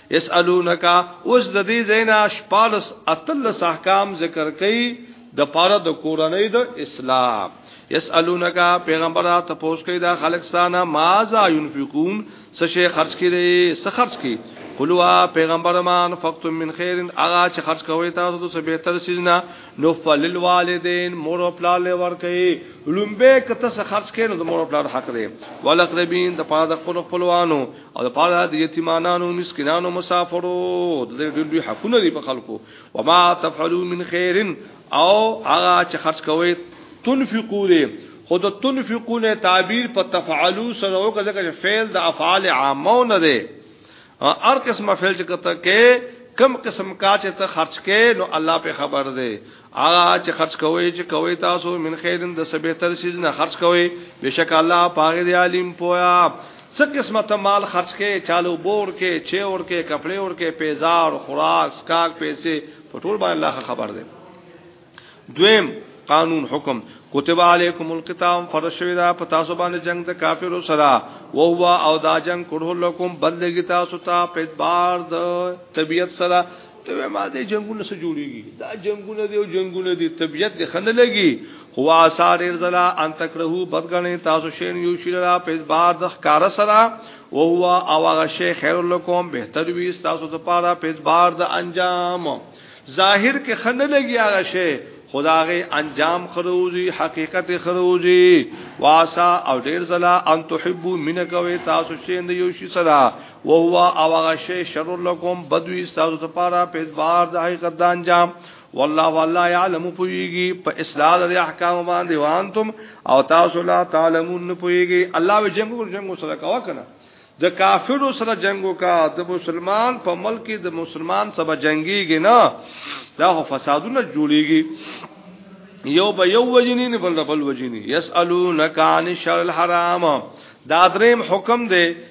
یسالونک اوس د دې زینا شپالس اتلس احکام ذکر کړي د پاره د کورنۍ د اسلام یسالونک پیغمبر ته پوښ کړي دا خلک سانا مازا ينفقون څه شي خرج کړي څه خرج کړي قلوا پیغمبر مان فقط من خیر اغا چې خرج کوي تاسو د سبه تر سیزنا نو فلل والدین مور او پلا له ور کوي لومبه کته څه خرج کړي نو مور او پلا حق دی ولقربین د پاره د خپل خپلوانو او د پاره د یتیمانانو مسکینانو مسافرو د دې ډېر حقونه دي په خلکو و ما تفعلوا من خیر او هغه چې خرج کوي تنفقو دي خود تنفقون تعبیر په تفعلوا سره او کله فعل د افعال عامو نه دي هر قسمه فعل چې کته کې کم قسم کا چې ته خرج کې نو الله په خبر دی هغه چې خرج کوي چې کوي تاسو من خیرن د سبه تر سیز نه خرج کوي بشک الله پاغه دی عالم پویا څه قسمت مال خرج کې چالو بور کې چې اور کې کپڑے اور کې پیزار خوراک سکاک پیسې په ټول باندې الله خبر دی دویم قانون حکم کتب علیکم القتام فرض شوی دا په تاسو باندې جنگ د کافرو سره او هو او دا جنگ کړه لکم بدلګی تاسو ته په اعتبار د طبیعت سره ته ما دې جنگونه سره جوړيږي دا جنگونه دي او جنگونه دي طبيعت دې خنه لګي خو آثار ارزلا ان تکرهو بدګنې تاسو شین یو شیرا په بار د ښکار سره او هو او هغه شی خیر لکم بهتر وي تاسو ته پاره په بار د انجام ظاهر کې خنه لګي هغه شی خداغه انجام خروزی حقیقت خروزی واسا او ډیر زلا ان تحبو منکوي تاسو شین یو شی سره وهو او هغه شی شر لکم بدوی تاسو ته پاره په اعتبار د حقیقت د انجام والله والله يعلم پويږي په اصلاح د احکام باندې وانتم او تاسو لا تعلمون پويږي الله و جنگ کو جنگ سره کوا کنه د کافرو سره جنگو کا د مسلمان په ملک د مسلمان سره جنگيږي نه دا فسادونه جوړيږي یو به یو وجنی نه بل بل وجنی یسالونک عن شر الحرام دا دریم حکم دی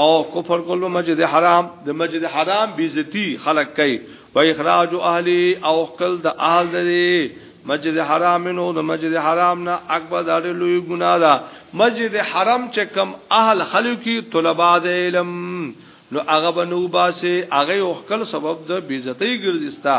او کفر کولو مسجد حرام د مسجد حرام بیزتی خلق کوي و اخراج اهلی او خپل د اهل دی مسجد حرام نو د مسجد حرام نه اکبر د اړ لوی ګنا ده مسجد حرام چې کم اهل خلق کی طلباء د علم نو هغه بنو باسه هغه خپل سبب د بیزتی ګرځستا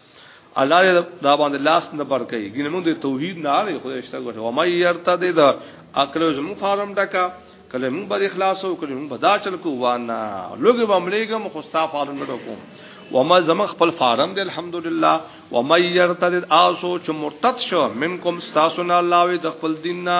الله دې دا باندې لاس نه پر کوي ګینه موږ د توحید نه اړ خو اشته غوښه و ما يرته دې دا عقل زمو فارم ډکا کله موږ به اخلاص او کله موږ به دا چل کو وانا لوګي بملېګه مخ استا فارم نه کوم و ما زم خپل فارم دې الحمدلله و ما يرته دې آسو چې مرتد شو منکم استاسنا الله وي د خپل دیننا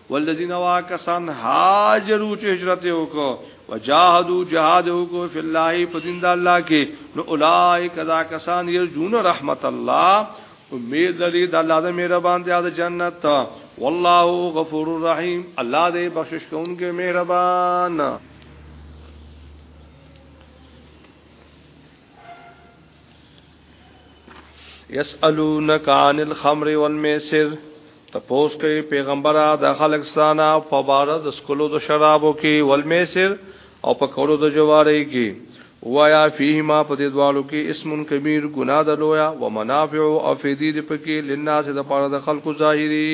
والذین واکسان هاجروا چې هجرت وکړو وجاهدوا جهاد وکړو فی الله په دین د الله کې نو اولائک ذا کسان یرجون رحمت الله امید لري د الله د مهربان دی د جنت والله غفور رحیم الله دې بخشش کوونکی مهربان یسالونک عن الخمر والمیسر تپوس کوي پیغمبره د خلک ستانه په بار د سکلو د شرابو کې والمیسر او په کولو د جواري کې وایا فیهما په دې دوالو کې اسم کبیر ګناه د لویا و منافع او فیدی د پکې لناس د پاره د خلکو ظاهری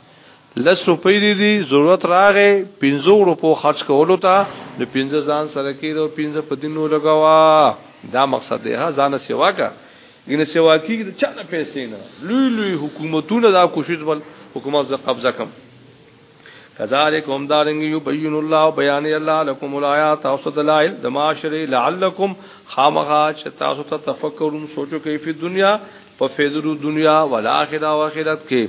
لس روپۍ دي دي ضرورت راغې پنځو روپو خرج کولو ته نو پنځه ځان سره کې دو پنځه په دینو لګوا دا مقصد دی ها ځان سیوا کا ګنه سیوا کی چا نه پیسې نه لوی لوی حکومتونه دا کوشش بل حکومت ز قبضه کم کذالک هم دارنګ یبین الله بیان الله لكم الایات او دلائل د معاشره لعلکم خامخا چې تاسو ته تفکرون سوچو کوي په دنیا په فیضو دنیا والآخرة او آخرت کې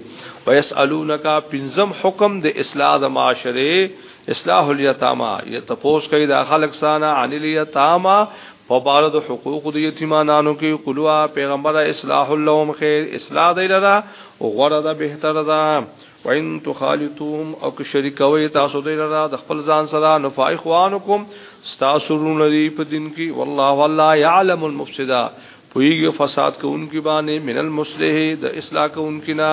ويسالونک پنځم حکم د اصلاح د معاشره اصلاح الیتاما یتفوس کوي د خلق سانا عن الیتاما په بار د حقوق د یتیمانو کې قلوا پیغمبر اصلاح لهم خیر اصلاح دی لرا او غره ده بهتر ده وان تخالطوهم او که شریکوي تاسو دوی لرا د خپل ځان سره نو فاخوانکم تاسو رون لري په دین کې والله والله يعلم المفسدا پویږي فساد کوونکی باندې من المصلح د اصلاح کوونکی نه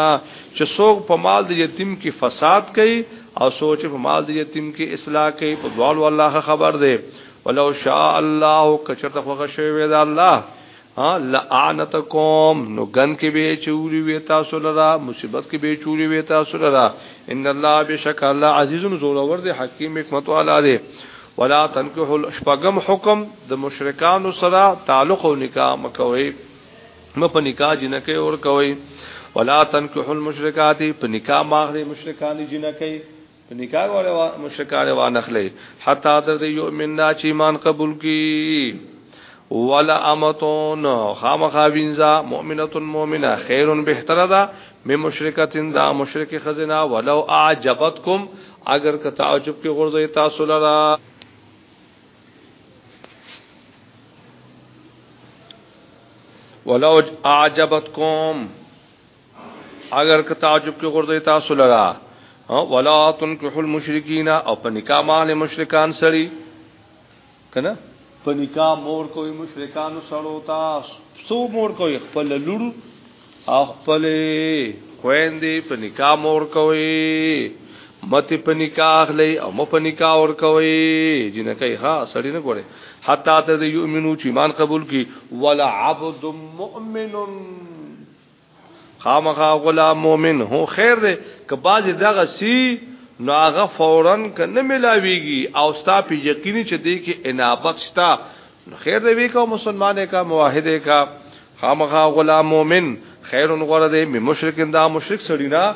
چې څوک په مال د یتیم کې فساد کوي او سوچ په مال د یتیم کې اصلاح کوي په دوالو الله خبر دی ولو شاء الله کچرته خوښ شوی وي دا الله ها لعنتکم نو غن کې به چوری وی تاسو لرا مصیبت کې به چوری وی تاسو لرا ان الله بشک الله عزیز زور ور دي حکیم حکمت والا دي ولا تنكح الاشفقم حکم د مشرکان سره تعلق او نکاح مکوي م په نکاح جنکه اور کوي ولا تنكح المشرکات په نکاح ماغه مشرکان جنکه نکاح والے مشرکان و نخلې حتا تر دې یؤمننا چې ایمان قبول کی ولا امتون خامخا وینزا مؤمنه مؤمنه خیر بهتره ده مې مشرکتین دا مشرک خزنا ولو اعجبتکم اگر که تعجب کې غورځي تاسو لرا ولو اعجبتکم اگر که تعجب کې غردې تاسو لرا ولا تنكحوا المشرکین او په نکاح باندې مشرکان سړي کنه په نکاح مور کوئی مشرکان سړو تا سو مور کوئی خپل لور او خپل خويندې په نکاح مور کوي مت په نکاح اخلي او م په نکاح ور کوي جنکه ها سړی نه ګوره حتا ته یؤمنو چې ایمان قبول کی ولا عبد مؤمن خامخا غلام مومن هو خیر دی که باز دغه سی نو هغه فورا که نه ملاویږي او ستا په یقیني چې دی کې انابت شتا نو خیر دی وی کو مسلمانې کا موحدې کا خامخا غلام مومن خیر غره دی می مشرکین دا مشرک سړی نه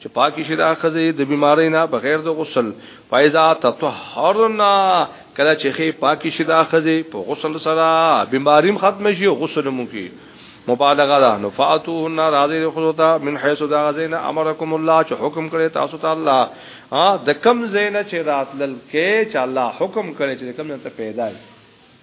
چې پاکي شي دا خزه د بیماری نه بغیر د غسل فایزا تطهرنا کله چې خې پاکي شي دا خزه په غسل سره بیماریم ختم شي غسل مو کی مبالغه ده نو فاتوهن راضی خذوتا من حيث دا غزین امرکم الله چې حکم کړي تاسو ته الله ها د کم زین چې راتلل کې چې الله حکم کړي چې کم ته پیدا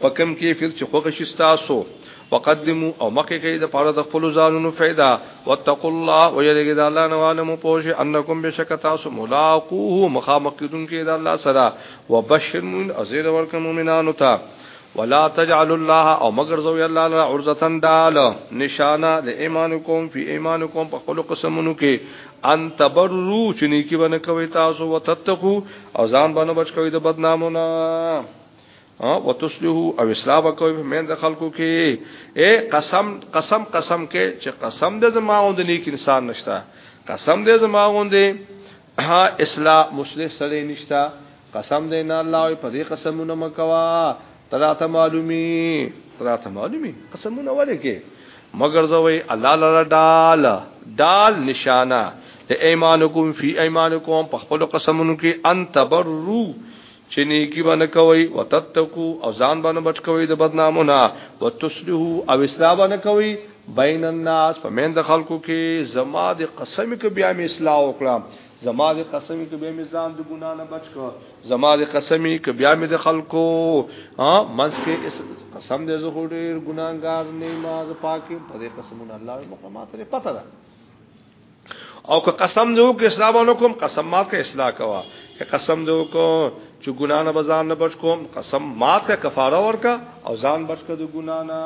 په کوم کیفیت چې خوښ شي تاسو وقدمو او مخکې کې د پاره د خپل ځانونو فائدہ واتقوا الله ويرګي د الله نو عالم پوش انکم بشک تاسو ملاقوه مخامخ کیدون کې د الله سره وبشر من ازیر ورک مؤمنانو ته ولا تجعل الله او مگر زو الله لرا عرضتن دال نشانه د ایمانکم فی ایمانکم په خپل قسمونو کې ان تبرو چنی کې ونه کوي تاسو وتتقو او ځان باندې بچ کوي د بدنامو نه او وتصلحو او اصلاح وکوي په مند خلکو کې اے قسم قسم قسم کې چې قسم دې زما غوند نیک انسان نشتا قسم دې زما غوند ها اصلاح مصلح سره نشتا قسم دې نه الله په دې قسمونه مکوا تراته معلومی تراته معلومی قسمونه وله کې مگر زوی الله لرا دال دال نشانه ایمانکم فی ایمانکم په خپل قسمونو کې ان تبرو چې نیکی باندې کوي وتتقو او ځان باندې بچ کوي د بدنامونه وتصلحو او اصلاح باندې کوي بین الناس په مند خلکو کې زما د قسم کې بیا می اصلاح وکړه زما د قسمی که بیا می ځان د ګنا نه بچ کو زما د قسمی که بیا می د خلکو ها منس کې قسم دې زه ډیر ګناګار نه ما ز پاکي په دې قسمونه الله مقامات لري پته ده او که قسم دې وکړ اسلام علیکم قسم مات کې اصلاح کوا که قسم دې وکړ چې ګنا نه بزان نه بچ کوم قسم مات کا کفاره ورکا او ځان بچ کا د ګنا نه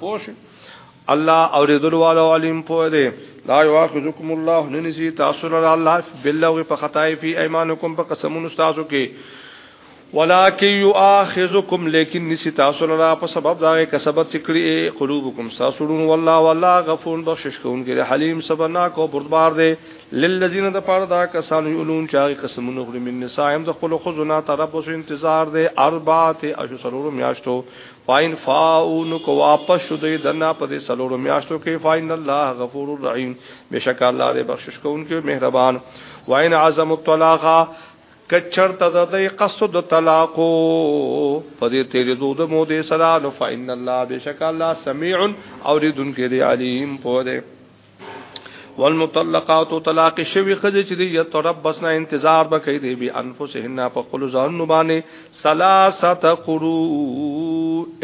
پوش الله اوریدل والا علیم پوه دی لا یواخذکم الله ننسی تاسو له الله بالله په خطای فی ایمانکم په قسمونو تاسو کې ولکه یواخذکم لیکن نسی تاسو له په سبب دا کسبت چکړي قلوبکم ساسړون والله والله غفور بخشش کوونکی حلیم سبنا کو بردبار دی للذین د پاره دا کسان یلون چاغي قسمونو خوري من نسایم د خپل خزونه تربص انتظار دی اربعه اشهر میاشتو فاین فاو نو کو واپس شو دوی دنا په دې سلوړو میاشتو کې فاین الله غفور الرحیم بشک الله دې بخشش کوونکی مهربان واین عزم الطلاق کچر ته د دې قصد طلاق په دې تیرې دود مو دې سره نو فاین الله بشک الله سمیع اوریدونکو دې علیم په دې والمطلقات طلاق شوی خزه چې دی یتربصنا انتظار بکې دی به انفسهن په خپل ځان باندې ثلاثه قرو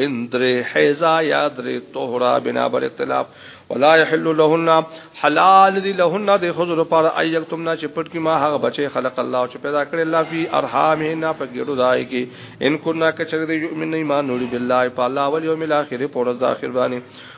اندر حیزا یاد ری طهرا بنا بر اختلاف ولا يحل لهن حلال دي لهن د خزر پر ايکتمنا چې پټ کی ما هغه بچي خلق الله چې پیدا کړی الله فی ارحامنا په ګیرو دای کی ان کنا کچره دی یؤمن ایمان نور بالله په الله ول یوم الاخر پر ذاخر باندې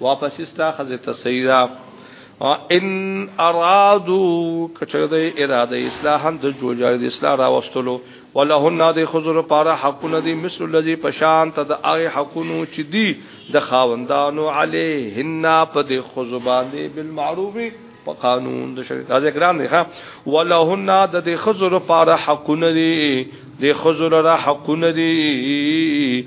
واپس استا خزه تسیدا ان ارادو کچره د اراده اصلاحا د جوجار د اصلاح راوستلو ولهن د خزر پارا حقونه دي مثل الذي پشان ته د هغه حقونو چې دي د خاوندانو عليهن په د خزبانه بالمعروف په قانون د شریعت از اکرام دی ها ولهن د د خزر پارا حقونه دي د خزر را حقونه دي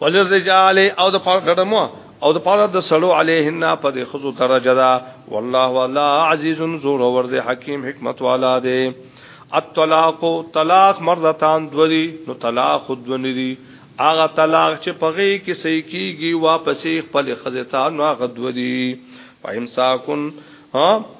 وللرجال او د پاره ډډمو او د پاره د سړو علیهن په د خزو درجه دا والله والا عزیز زور ور دي حکیم حکمت والا دي الطلاق طلاق مرتان دوری نو طلاق دونی دي اغه طلاق چې پغې کې صحیح کیږي واپسې خپل خزتان نو اغه دوری فهم ساکن ها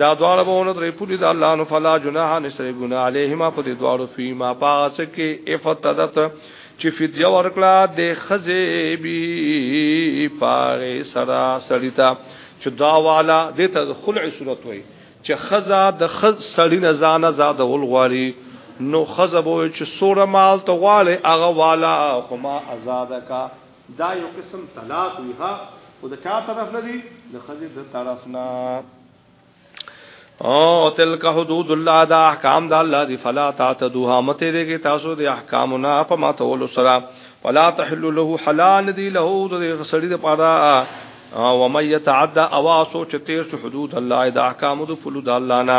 دا دواړه به ونه درې پوری د الله نو فلا جناح نشته ګنا علیهما په دې دواړو فی ما پاس کې افتدت چې فدیه ورکړه د خزه بی پاره سرا سړیتا چې دا والا د ته خلع صورت وای چې خزا د خز سړی نه زانه زاده ول غواړي نو خزه بو چې سوره مال ته غواړي هغه والا خو ما آزاد کا دا یو قسم طلاق وی ها او د چا طرف نه دی د خزه د طرف نه او تلک حدود الله دا احکام د الله دی فلا تعتدوها مته دیږي تاسو د احکامنا په ما تول سره فلا تحل له حلال دی له د غسړي د پاره او مې يتعدى اواسو چې تیر شو حدود الله د احکام د فلود الله نه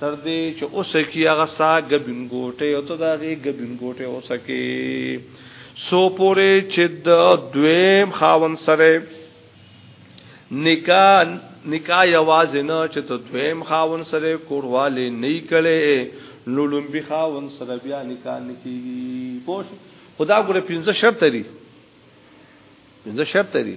تر دې چې اوسه کی هغه سا غبین ګوټه او ته دا غي غبین ګوټه اوسه کی سو پوره چې د دویم خاون سره نکاح نکاح یواز نه چې ته دویم خاون سره کورواله نه کړي نو لومبي خاون سره بیا نکاح نکېږي پوه خدا ګره پنځه شرط لري پنځه شرط لري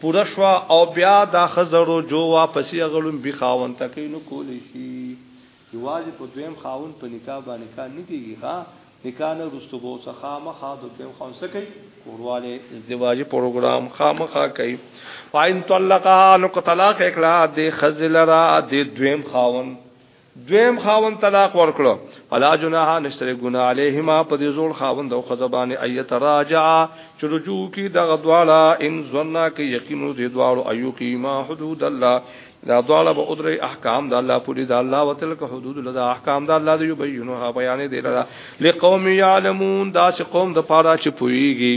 پوره شو او بیا دا خزرو جو واپسی غلون بی خاون تکي نو کولی شي یوازې په دویم خاون په نکاح باندې کار نه کیږي ښا نکاح نه رستو بو څخه مخه د دویم خاون څخه کوي کورواله ازدواج پروګرام خامخا کوي فاین طلقها نو طلاق اکلا د خزلرا د دویم خاون دویم خاون طلاق ورکړو فلا جناح نشتره ګنا علیهما په دې زول خاون دو خزبان ایت راجع چې رجوع کی دغه دواړه ان ظننا کې یقینو دې دواړو ایو قیما حدود الله دا دواړه به ادري احکام د الله پوری د الله وتلک حدود لدا احکام د الله دی بیانها بیان دی لدا لقوم یعلمون دا چې قوم د پاره چې پویږي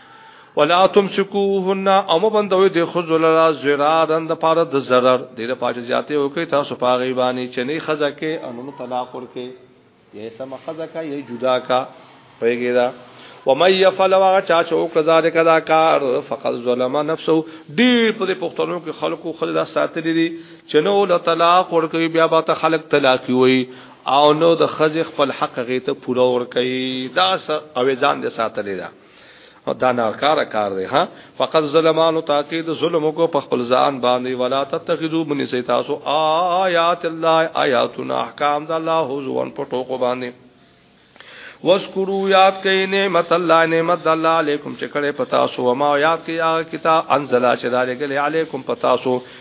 ولا تمسكوهن او مبندوي د خذل را زرارن د پاره د zarar د دې پاج زیاته او کوي تاسو پاغي باندې چې نه خزه کې انو طلاق ورکه یې سم خزه کا یې جدا کا پیګی دا ومن يفعل واغ چا چې او کذالک دا کار فقط ظلم نفسه ډیر په پښتنو کې خلکو خل دا ساتلې دي چې نو له طلاق ورکوي بیا به ته خلک طلاق وي او نو د خځې خپل حق غیته پوره ورکوي دا اوې ځان دې ساتلې ده او دا ناکاره کار دی ها فقط ظلمانو تاکید ظلم کو په خپل ځان باندې ولا تتخذو بنی سی تاسو آیات الله آیاتنا احکام د الله حضوان په ټوکو باندې وذکرو یاد کئ نعمت الله نعمت الله علیکم چې کړه پتا سو ما یاد کئ هغه کتاب انزل چې دالګل علیکم پتا سو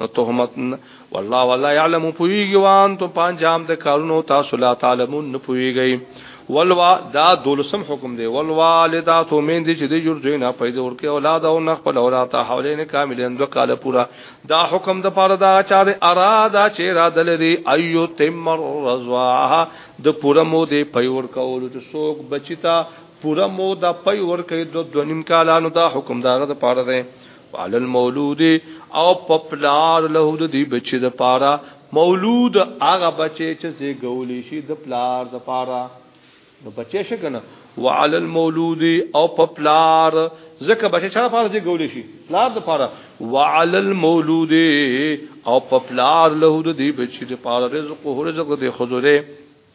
نو تهمت والله والله يعلم پويږي وان ته پنجام د کارونو تاسو لا تعلمون نه پويږي ولوا دا دولسم حکم دی والوالدات من دي چې د جور دوی نه پیدا ورکه اولاد او نه خپل اولاد ته حولین کاملین دو کال پورا دا حکم د پاره دا چا د اراده چې را دلري ايو تمر رضوا د پوره مو دی پي ورکول چې څوک بچتا پوره مو دا پي ورکه د دونیم کالانو دا حکم داغه د پاره دی وعلى المولود او په پلار له د دې بچي د پاره مولود هغه بچي چې زیګول شي د پلار د پاره نو بچي شي کنه وعلى المولود او په پلار زکه بچي چې پاره زیګول شي پلار د پاره وعلى المولود او په پلار له د دې بچي د پاره رزق او رزق د خزره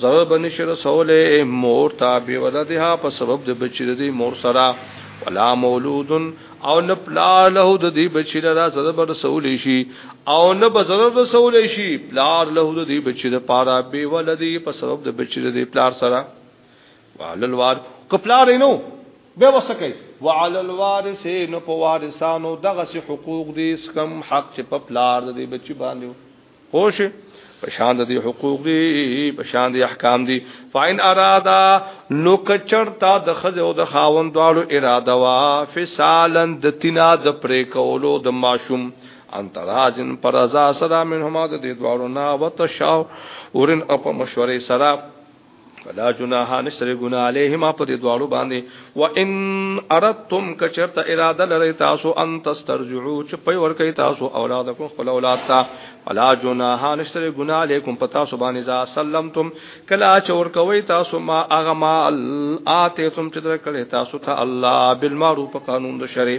ضرر بنی شر سوله مور تا بی ولدها په سبب د بچی د مور سره ولا مولود او نه پلا له د دې بچی لرا ضرر بر سوله شي او نه بزرر د سوله شي پلا له د دې بچی د پاره بی ولدی په سبب د بچی د پلار سره وعلل وار کپلا رینو به وسکه وعلل وارث نو په وارثانو دغه حقوق دي سکم حق چې په پلار د بچی باندې خوش په شان دي حقوق دي په شان دي احکام دي فاین ارادا نو کچرتا د خزه او د خاوند دواړو اراده وا فسالن د تینا د پرې کولو د ماشوم انتراجن پر رضا سلام منهما د دې دواړو نا وتشاو اورن اپ مشورې سره فلا جناح نشر گنا علیهما په دې دواړو باندې و ان اردتم کچرت اراده لري تاسو ان تسترجعوا چې په ور کوي تاسو اولادکم خپل اولاد ته فلا جناح نشر گنا علیکم پتا سو باندې ذا سلمتم کلا چور کوي تاسو ما اغما آتیتم چې در کړي تاسو ته الله بالمعروف قانون د شری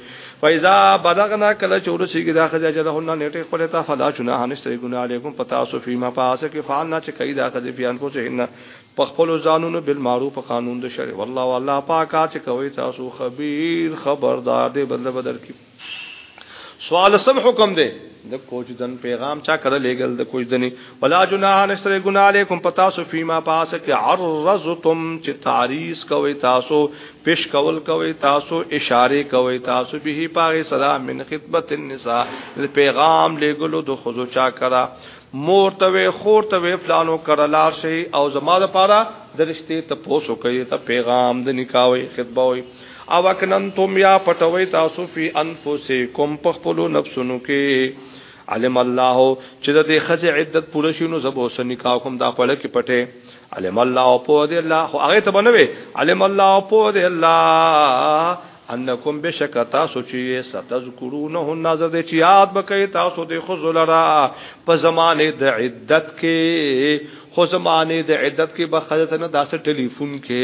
فایزا بلغنا کله چور شي کې دا خځه جلهن نیټه خپل ته فلا شنا هنشته ګنا علیکم پتا سو فیما پاسه کې فعل نه چې کیدا خځه بیان کو چې نه په خپل ځانونو بل معروف قانون د شرع والله والله پاک چې کوي تاسو خبير خبردار دې بدل بدل کی سوال سم حکم دی د کوچدن پیغام چا کړه لګل د کوچدنی ولا جناح نشتر گناہ علیکم پتاسو فیما پاس کې عرضتم چې تعریض کوي تاسو پیش کول کوي تاسو اشاره کوي تاسو به پاغه سلام من خطبت النساء پیغام لګلو د خزو چا کرا مور ته خور ته فلانو کرلا شي او زما لپاره درشته ته پوسو کوي ته پیغام د نکاوي خطبه وي او کنن تم یا پټوي تاسو فی انفسکم په خپل نفسونو کې علم الله چې د دې خزه عدت پوره شي نو زبو سن نکاح کوم دا پړه کې پټه علم الله په دې الله خو هغه ته بنوي علم الله په دې الله انکم بشک تاسو چې ستذکرونه نظر دې چې یاد بکې تاسو دې خزلرا په زمانه د عدت کې خو زمانه د عدت کې بخښنه داسې ټلیفون کې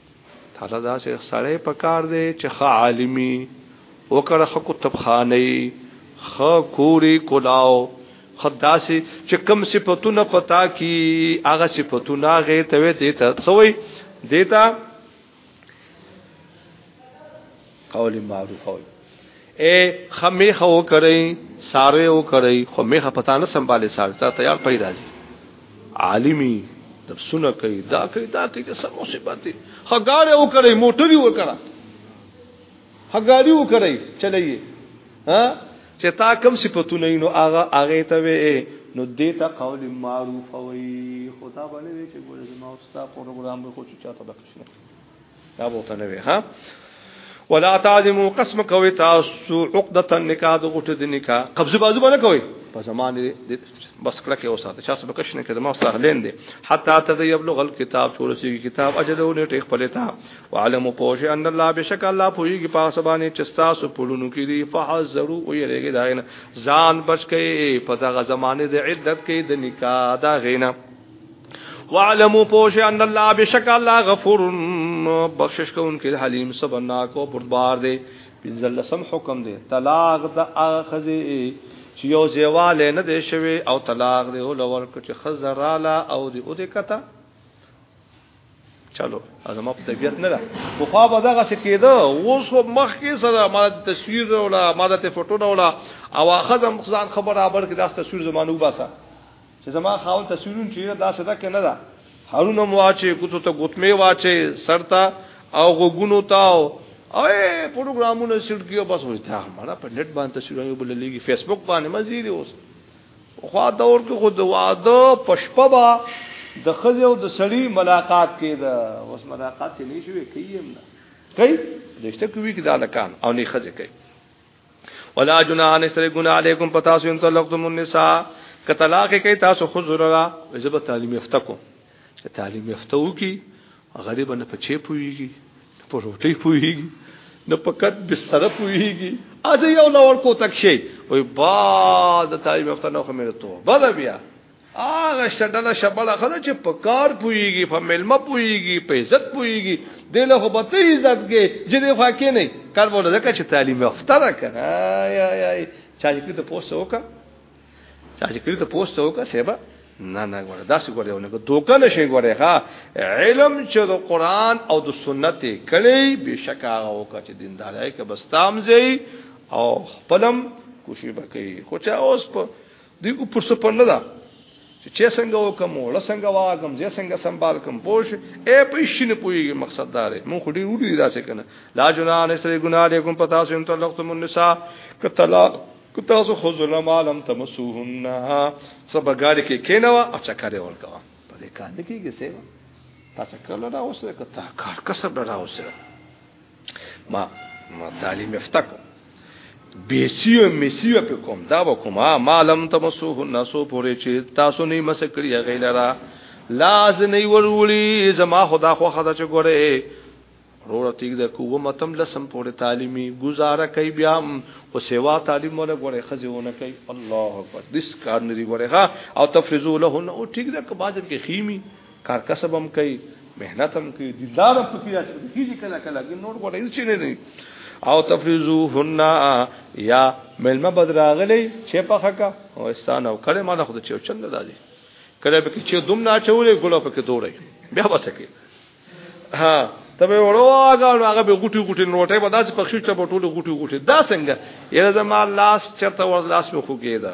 تعالی دا سه سړی په کار دی چې خ عالمي وکړه خ کتابخانه خ کوري کولاو خداسي چې کم صفاتونه پتا کی هغه صفاتونه غې ته وې ته سوې دیتا قول معروف وي اے خمیخه و کرئی ساروی و کرئی خو میخه پتا نه سنباله سار تا تیار پای راځي عالمی درسونه کوي دا کوي دا کوي چې سمو صفات دي خګاړې و کرئی موټری و کرا خګاړي و کرئی چلایي ها چې تا کم صفاتونه نو هغه هغه ته وي نو دې ته قول معروف وي خدا باندې چې ګورې ما او ستا پروګرام به خو چاته بخښنه دا بوته نه وي ها ولا تعظموا قسم کوي تاسو عقده النکاح د غټه د نکاح قبض بازو باندې کوي په زمانه بس کړه کې اوساته چا سبق شنه کې زموږ سره لین دي حتا تد یبلغ الكتاب شورسي کتاب اجلو نه ټیک پلیتا وعلم پوش ان الله بشک الله پویږي په سبانه چې تاسو پړونو کې دي فحذروا او یریږي دا ځان بچ کې په دغه زمانه د عدت کې د نکاح دا غینه وعلمو پوش ان الله بشک الله غفور بخشش کوونکی حلیم صبرناک او بردبار دی پنځلسم حکم دی طلاق د اخذي چې یو زیواله نه دی شوی او طلاق دی ول ورک چې خزراله او دی او دی کته چلو ازما په طبیعت نه ده خو خو به دغه څه کېده اوس خو مخ کې سره ما د تصویر ولا ما د فوټو ولا او اخذم خزان خبر ابر کې دا تصویر زمانو باسه چې زما خاون تصویرون چیرې دا صدا کې نه ده هارونه مو واچې کوڅو ته ګوتمه واچې سرتا او غوګونو تا او او پروګرامونه سیټ کیو بس وځي ته مړه په نت باندې تصویرونه بل لګي فیسبوک باندې مزيدي اوس خو دور کې خود واده پشپبا د خځه او د سړی ملاقات کېده اوس ملاقات یې نشوي کیم نه کوي دشته کوي کې دا لکان او نه خځه کوي ولا جناح نشتر گناہ علیکم پتا سو ان طلقتم النساء ک طلاق کوي تاسو خود زرلا زب تعلیم یافته کو چې تعلیم یافته وو کی غریب نه پچې پويږي په روټي پويږي نه پکټ بستر پويږي از یو لور کو تک شي وای با د تعلیم یافته نه خو مې ته بل بیا هغه شډله شبله خزه چې په کار پويږي په ملما پويږي په عزت پويږي د له هبته عزت کې چې د خواکې نه کار بوله ځکه چې تعلیم یافته ده کنه یا یا چا چې ته پوسټ وکا چا چې ته پوسټ وکا سبا نه نه ګوره دا څه ګوره ونه دوکه نشي ګوره ها علم چې د قران او د سنت کړي بشکا او کا چې دیندارای کې بستام زی او خپلم کوشش وکړي خو چا اوس په دی او پر سپر نه ده چې چې څنګه وکم وړ څنګه واګم زه څنګه سنبال کم پوش اے پېښې نه پويږي مقصد دا دی مونږ ډېر وډی دا څه کنه لا جنا نه سره ګنا دې کوم پتا سو ان طلقتم النساء کتلا کتا سو خو ظلم عالم تمسوهن سب ګاډي کې کینوا او چکرې ورکوا په دې کار نه کېږي سیوا تا څه کول را اوسه کتا کار کسب را اوسه ما ما تعلیم یافته کو بیسیو میسیو په کوم دا وکم ما لم تمسوه الناس پورې چې تاسو نه مسکری غیلرا لاز نه وروړي زما خدا خو خدا چې ګوره روړه تیګ د کوو متم لسم پورې تعلیمي گزاره کوي بیا او سیوا تعلیم ولا ګوره خزونه کوي الله اکبر دس کار نه دی ګوره ها او تفرزو له او ټیګ د کباجب کې خیمي کار کسب هم کوي مهنت هم کوي دیندار هم پکې راځي پکې کیږي کله کله کې نور کوټه هیڅ نه دی او تفریزو هننا یا ملما بدراغلی چې په خکا او استان او کله ما نه خود چې چند دادي کله به چې دوم نه چولې ګلو پکې دوړې بیا وسکه ها ته به وروګاو هغه به ګټي ګټي نوټه به داسې پخښي چې په ټولو ګټي ګټي دا څنګه یره زما لاس چرته ور لاس مخ کېده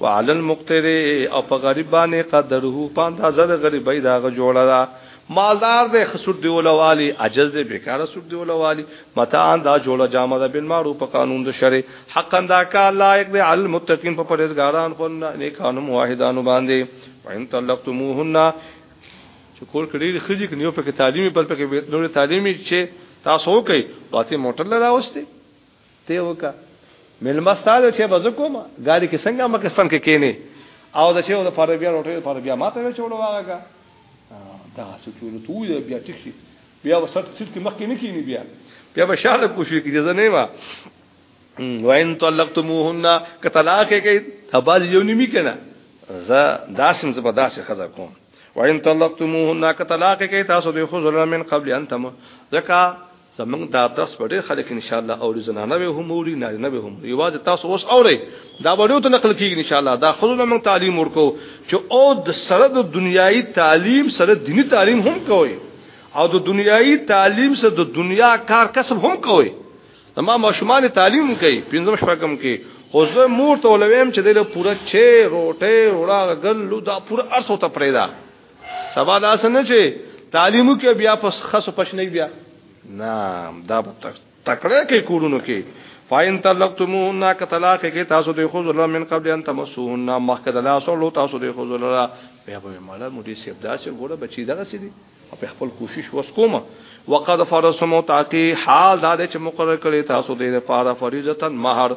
وعلي المقتر او په غریب باندې قدره په اندازه د غریبۍ دا غ جوړه ده مالدار دې خسوت دی ولوالي عجز دې بیکاره سوت دی ولوالي متاع دا جوړه جامه ده بن معروف په قانون د شرع حقا دا کا لایق دی عل متقین په پرهیزګاران خو نه کانو موحدانو باندې وان طلقتموهن چې کول کړي خځې کنيو په تعلیمي بل په نور تعلیمي چې تاسو کوي واته موټر لراوستي ته وکا ملما ستاله چې بزو کوم ګاډي کې څنګه مکه سم کې کینی او د چیو د پاره بیا روټه پاره بیا ماته وی چولو واګه دا څه چولو تو بیا ټیک شي بیا وسط سټ کې مخکې نه کینی بیا بیا به شاله کوشش کیږي زه نه ما وین طلقتموهن کطلاق کې تباز یو نیمی کنه ز داسم ز په داسه خزا کوم وان طلقتموهن کطلاق کې تاسو به خذل من قبل انتم ځکه زمونږ دا درس به ډېر خلک ان شاء الله اوري زنانه به هم اوري نارینه به هم اوري یوازې تاسو اوس اورئ دا وړو ته نقل کیږي ان شاء الله دا خلونه موږ تعلیم ورکو چې او د سره د دنیایي تعلیم سره دینی تعلیم هم کوي او د دنیایي تعلیم سره د دنیا کار کسب هم کوي ما ماشومان تعلیم کوي پنځم شپږم کې خو زه مور ته ولوم چې دله پوره چې روټه وړا غل لو دا پوره ارسو ته پرېدا سبا دا سن چې تعلیمو کې بیا پس خصو پښنی بیا نه دا تکړه کې کورونو کې فاین طلقتموهن کطلاق کې تاسو د خو ظلم من قبل ان تمسوهن مخکد لا سولو تاسو د خو ظلم را بیا به مالا مودي سیب داسې ګوره بچی دغه سې دي په خپل کوشش وسکوما وقد فرسمو تاکي حال دا چې مقرر کړي تاسو د لپاره فریضه مہر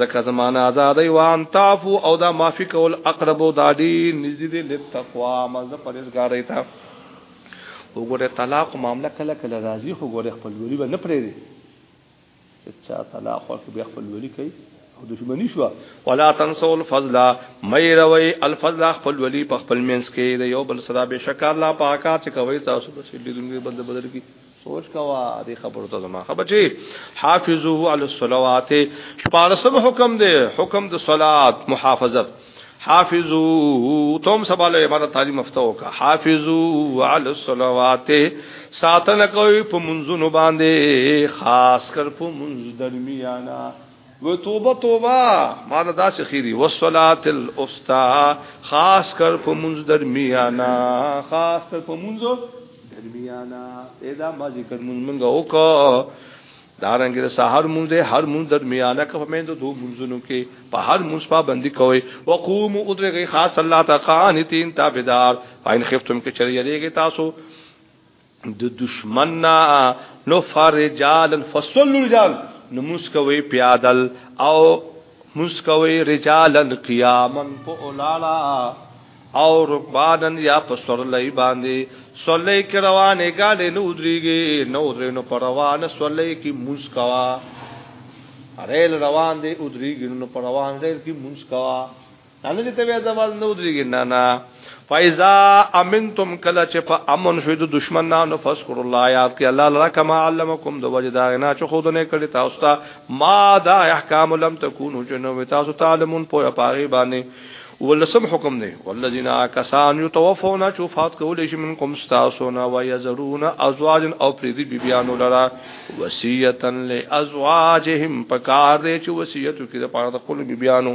ځکه زمانه آزادې وان تعفو او دا معافي کول اقرب او دا دي نږدې دي لتقوا مز پرېزګارې تا وګوره طلاق معاملې کله کله راځي خو ګوره خپل ویلي نه پرې دي چې طلاق ورکړي بیا خپل ویلي کوي او دښمنی شو ولا تنسوا الفضل مې روي الفضل خپل ولی په خپل منس کې د یو بل سره به شکر الله پاکا چې کوي تاسو په سړي دنګي بدل بدل کی سوچ کوا دې خبرو ته زما خبر چی حافظو علی الصلوات شپارسم حکم دی حکم د صلات محافظت حافظو تم سباله عبارت تعلیم افته وکا حافظو علی الصلوات ساتنه کوي په منځونو باندې خاص کر په منځ درمیانا و توبه توبه ما دا داسې خيري والصلاه الاوسطا خاص کر په منځ درمیانا خاص کر په منځ درمیانا ادا ما ذکر منځ منګه وکا دارنګ د سحر مونږ د هر مونږ درمیانه کې په مند دوه مونږونو کې په هر مونږ پابندي کوي وقوم ادرغي خاص الله تعالی قانتين تابعدار فاین خفتم کې چریږي تاسو د دشمن نه نو فرجال فصل رجال نو مسکوي پیادل او مسکوي رجال قیاما په اولالا او رکبانن یا په سورلۍ باندې سورلۍ کې روانې ګاډې نو دريږي نو درې نو پر روانه سورلۍ کې مسکوا ریل روان دی او دريږي نو پر روان ریل کې مسکوا نه چې ته بیا زوال نه ودرېږي نه نه فایزا امنتم کله چې په امن شوي د دشمن نه نو فذكر الله یاد کې الله لرا کما علمکم د وجه دا نه چې خود نه کړی تاسو ته ما دا احکام لم تکونو جنو تاسو تعلمون په پاغي باندې ولسم حکم دی والذین کسان یتوفون شفاعت کول شي منکم تاسو نه و یزرون ازواج او پریدي بیبیانو لرا وصیتا لازواجهم پکار دی چې وصیت کوي د پاره د خپل بیبیانو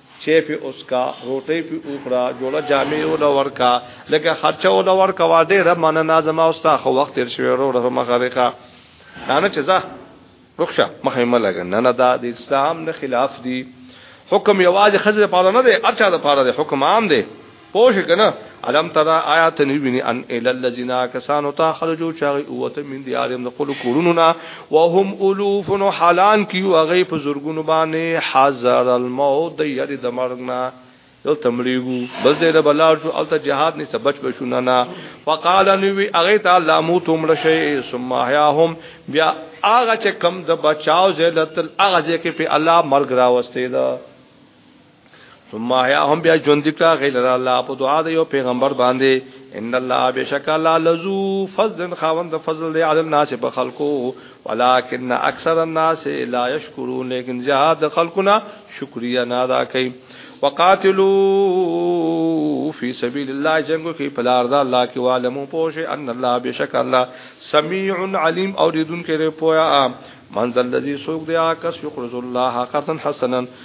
چه پی اسکا روټی پی اوخرا جوړه جامع او لور کا لکه خرچه او لور کا واده رب من نازم او ستا خو وخت تیر شوی رو رب مخرقه دانه چې زه رخصه مخه ملګ نه نه دا د اسلام نه خلاف دی حکم یواز خزر پاره نه دی ارچا د پاره دی حکم عام دی پوش کنه علم تدا آیات نه ویني ان ال الذين كسانوا تخرجوا چاغي اوته من ديارهم د خلق کورونو نا وهم الوف حالان کی واغی په زورګونو باندې حذر الموت د یری د مرغنا یو تمړیګو بس دې د بلار شو الته جهاد نه سبچ بشونه نا فقال نبی اغه تعالی موت هم لشی ثم احیاهم بیا اغه چې کم د بچاو زلتل اغه ځکه په الله مرګ راوستي دا ثم احیاهم بیا ژوند کړه غیر الله په دعا د یو پیغمبر باندې ان الله بشک الله لزو فضل خاوند فضل دی علی الناس په خلقو ولکن اکثر الناس لا یشکرون لیکن زیاد خلقنا شکریا نه ادا کوي وقاتلو فی سبیل الله جنگو کی پلار دا الله کی عالمو پوش ان الله بشک الله سمیع علیم اوریدون کې پویا منزل الذی سوق دیا کس یقرض الله قرضا حسنا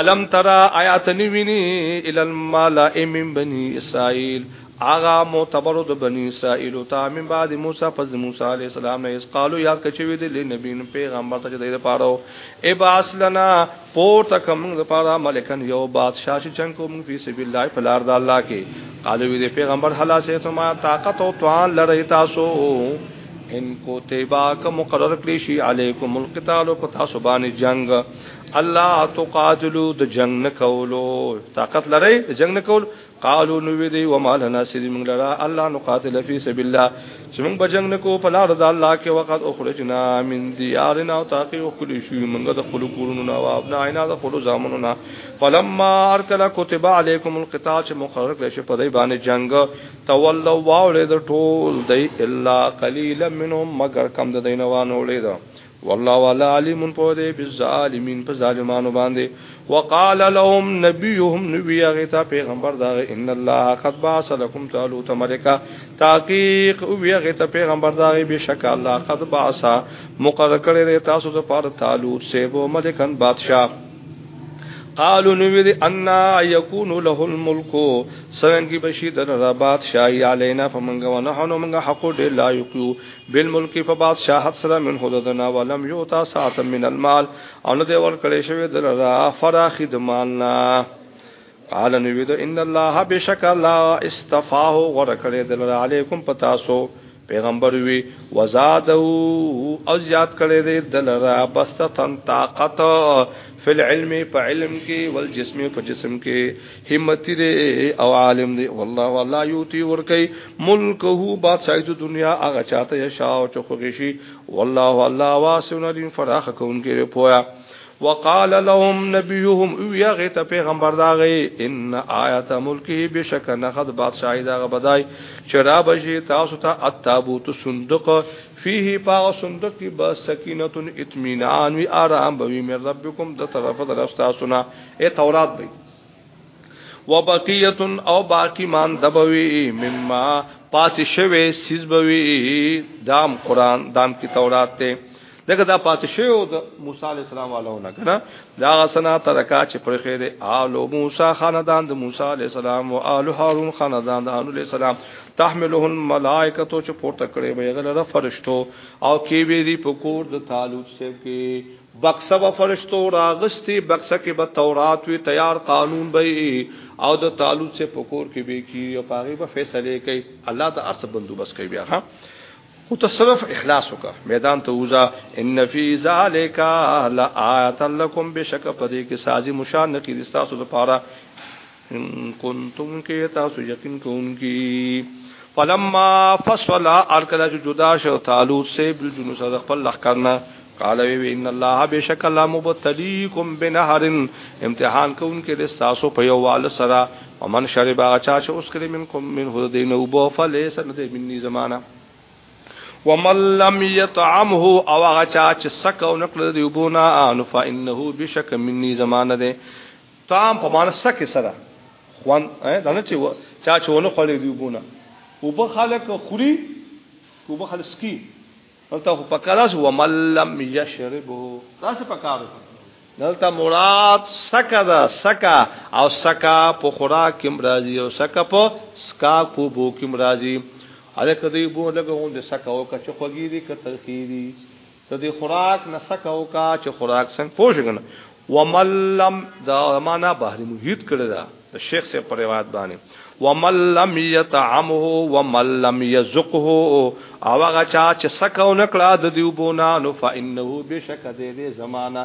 الم ترى آیات نیوینی ال الملائ من بنی اسرائیل اغا معتبر د بنی اسرائیل تا من بعد موسی پس موسی علی السلام نه اس قالو یاد کچوی دی لنبی پیغمبر ته دی پاره اباس لنا پور تک موږ لپاره ملکن یو بادشاہ چې چنګ کوم فی سبیل الله فلار د الله کې قالو وی دی پیغمبر حلا سه ته ما طاقت او توان لری تاسو ان کو تیبا ک مقرر کلی شی علیکم القتال کو تاسو باندې جنگ الله تقاتلو د جنگ نه کولو طاقت لري د جنگ نه کول قالو نو وی دی و مال ناصر موږ لرا الله نو قاتل فی سبیل الله چې موږ بجنګ نه کو په لار د الله کې وخت اخرجنا من دیارنا او تاقی او کلی شو موږ د خپل کورونو نه او ابنا عینا د خپل زامنو نه فلما ارکل کتب علیکم القتال چې مقرر کړی شو په دې باندې جنگ تولوا واولې د ټول دی الا قلیلا منهم مگر کم د دینوانو لیدو والله والا علیم په دې بالظالمین په ظالمانو باندې وقال لهم نبيهم نبي غتا پیغمبر دا ان الله قد باس لكم طالوت ملکا تحقیق او بیا غتا پیغمبر دا بشک الله قد باسا مقرر کړی دی تاسو ته پر طالوت سیبو ملکن بادشاہ قالو نو ویل ان یکون له الملک سرنګي بشي د ربات شای علینا فمنګ ونحنو منګ حق دې لا یقو بالملک په بادشاہت سره من خددنا ولم یوتا ساعت من المال او نه دی ور کړی شوی د را فراخی د مال نه قال نبی ته ان الله بشک الله استفاه غره کړی د علیکم پتا سو پیغمبر وی وزاد او زیات کړی دی د لرا بستتن طاقت فل علم په علم کې ول جسم په جسم کې همتی دی او عالم دی والله والله یوتی ورکی ملکه بادشاہی د دنیا هغه چاته یشا او چخوږي والله الله واسن علیم فراخ کونکي پویا وقال لهم نبيهم ويا غيت پیغمبر دا غي ان آیات ملکی بشک نخد بادشاہی دا غبدای چرا بشی تاسو ته التابوت صندوق فيه پاغ صندوق کی با سکینه اطمینان وی آرام بوی من ربکم د طرف درف تاسو نه اے تورات بی وبقیت او باقی مان دبوی مما پات شوه سیز بوی دام قران دام کی تورات ته دغه دا پات شوه د موسی علی السلام والونه کنه دا سنا ترکا چې پر خیر آل موسی خاندان د موسی علی السلام او آل هارون خاندان د هارون علی السلام تحمله الملائکه تو چې پورته کړي وي غل فرشتو او کې وی دی پکور د تعالوت سره کې بکسه به فرشتو راغستی بکسه کې به تورات وی تیار قانون به او د تعالو څخه پکور کې به کی او پاغي به فیصله کوي الله د ارث بندوبس کوي بیا ها خو ته صرف اخلاص وکا میدان ته وزا ان فی ذالک لآیات لکم بشک پدې کې سازي مشان کې د تاسو لپاره ان کنتم کې تاسو یقین کوونکی فلما فصل ارکلا جو جدا شو تعالو سے بل جنو صد خپل لخ کرنا قال وی ان الله بشک الله مبتلیکم بنهر امتحان کوونکی د تاسو په یو وال سره ومن شرب اچا چې اوس کړي منکم من هو دین او بو فلیس نه دی منی زمانہ ومن لم يطعمه او اچا چې سکه او نکړه دی وبونه ان فانه بشک منی زمانہ دی طعام په معنی سکه سره خوان دا نه چې چا چې ونه خړې دی وبونه وب خلک خوري وب خلک سکي دلته په کلاس و ملم یشربو دا څه پکاره دلته مراد سکا دا سکا او سکا په خورا کې مرাজি او سکا په سکا کو بو کې مرাজি الکه دی بو لګون د سکا او کچ خوګی دی کتل خیری د دې خوراک نه سکه وکا چې خوراک څنګه پوه شي کنه وملم دا معنا بحری محیط کړی دا د شیخ سے پر روایت باندې وملم یطعمه وملم یذقه او هغه چا چې سکه نکړه د دیوبونا نو فانه بشک دې دې زمانہ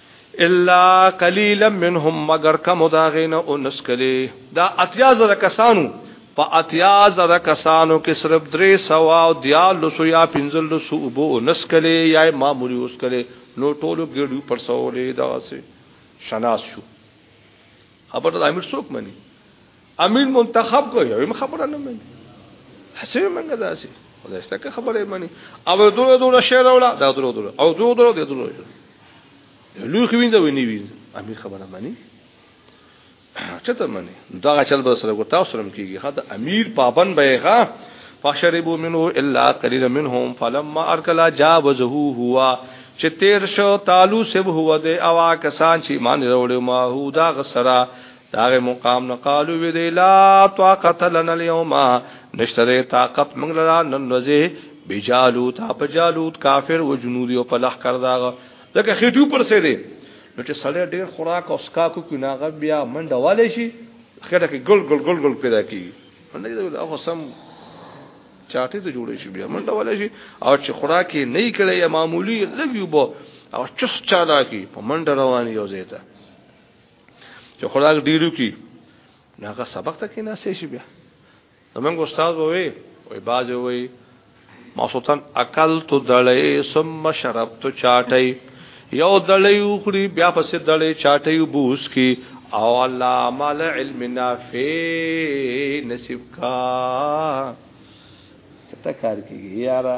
الا قليلا منهم مگر کم داغینه او نسکلی دا اتیا زره کسانو په اتیا زره کسانو کې صرف درې سوا او دیالو سو یا پنځل سو وبو نسکلې یا معمولی وسکلې نو ټولو ګډو پر سوولې دا سه شناس شو خبر د امیر څوک مني امیر منتخب کو یو هم خبره نه مني هسه منګه داسي خدای ستکه خبره مني او دوه دوه شعر ولا دا دوه دوه او دوه دوه د دوه لوی خوینځه ونی وی امیر خبره مني چته مني دا چل به سره ګټاو سره کیږي خا د امیر پابند به ښا فشربوا منه الا قليلا منهم فلما اركلا جاوزه هو چې تیر شو تعالو سب هو د اوا کسان چې مان وروړي ما هو دا غسرا داغه مقام نه قالو وی دی لا طاقت لنا اليوم نشتره طاقت موږ لرا نن ورځې بجالوت اپ جالوت کافر و جنود او په لخ کړ داغه لکه خېټو پر سه دی نو چې سړی ډېر خوراک او سکا کو کو ناغه بیا منډه والي شي خېټه کې ګل ګل ګل ګل پیدا کی منډه دا هغه سم چاټي ته جوړې شي بیا منډه والي شي او چې خوراک یې نه کړي یا معمولی لګي بو او چس چالاکی په منډه روان یو زیته چې خوراک ډیرو کی ناګه سبق ته کې ناشې شي بیا زمونږ استاد ووي وای باز ووي ماسوتن اکل تو دړې ثم شرب تو چاټي یو دړې وخوري بیا پسې دړې چاټي بوس کی او الله مال علم نافع نصیب کا چته کار کیږي یارا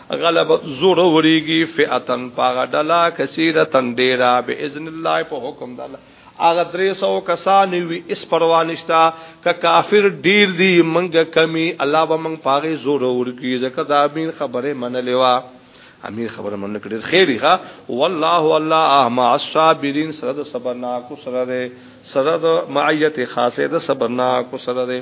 غلب زور وریږي فئتن پاغه ډلا کثیرتن ډیرا باذن الله په حکم د الله هغه درې سو کسان وی اس پروانشتا ک کافر ډیر دی منګه کمی الله به منګ پاغه زور ورکی زکه دا امین خبره من لیوا امیر خبره من کړي خیری ها والله الله مع الصابرین سره د صبرناک سره ده سره د معیت خاصه ده صبرناک سره ده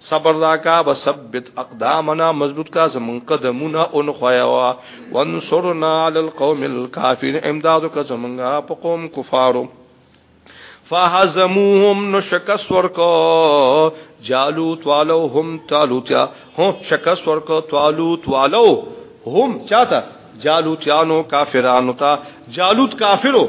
صبر راکا وثبت اقدامنا مضبوط کا زمون قدمونه اون خویا وانصرنا علی القوم الکافرین امدادو کا زمونږه په قوم کفارو فهزموهم نو شکست ورکو جالوت والو هم تالوتیا هم شکست ورکو تالوت والو هم چاته جالوتیانو کافرانو تا جالوت کافرو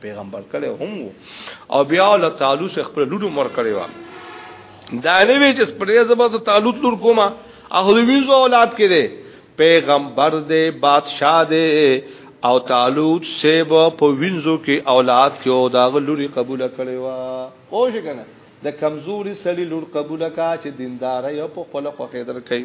پیغمبر کړي هم وو او بیا له تعالوس خپل لور مر کړي وا دا نه وی چې پرې زبر ته تعالوس لور کوما اخلي ویزو اولاد کې دي پیغمبر دې بادشاہ دې او تعالوت سیب په وینځو کې اولاد کې او دا لوري قبول کړي وا او شي کنه د کمزوري سړي لور قبول کا چې دیندار یو په خپل خو خیدر کوي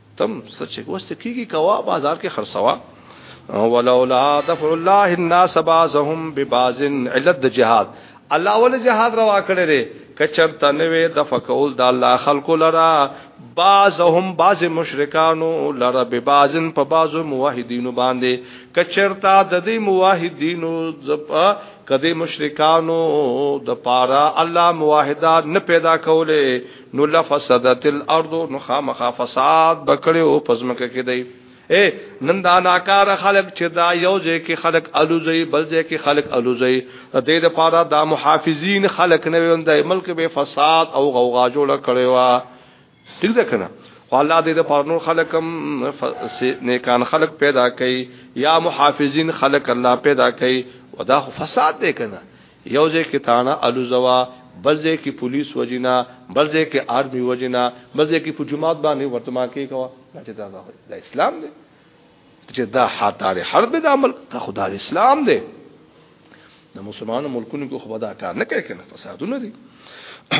تم سچ کو سکی کی کوا بازار کې خرڅوا ولولا دفع الله الناس بعضهم ببعض علت د جهاد الله ول جهاد روا کړی دی کچرته نوې د فقول د الله خلق لرا بعضهم بعض مشرکانو لرا به بعضن په بعض موحدین باندې کچرته د دې موحدینو زپا کدی مشرکانو د پارا الله موحدات نه پیدا کوله نو لفسدت الارض نو خامخا فساد بکړي او پزمکه کې دی اے نن دا ناکار خلق چې دا یو ځای کې خلق الوزي بل ځای کې خلق الوزي د دې لپاره دا محافظین خلق نه ویل د ملک به فساد او غوغا جوړ کړي وا ٹھیک ده کنه الله دې د پرنور خلقم نیکان خلق پیدا کړي یا محافظین خلق الله پیدا کړي ودا فساد دې کنه یو ځای کې تانا الوزوا بل ځای کې پولیس وجینا بل ځای کې آرمی وجینا بل ځای کې په جماعت باندې ورتما کې کوا دا چې دا دا اسلام دی چې دا حاتار حرب د عمل دا خدا اسلام دی د مسلمانانو ملکونو کې خو دا کار نه کوي کنه فسادونه دي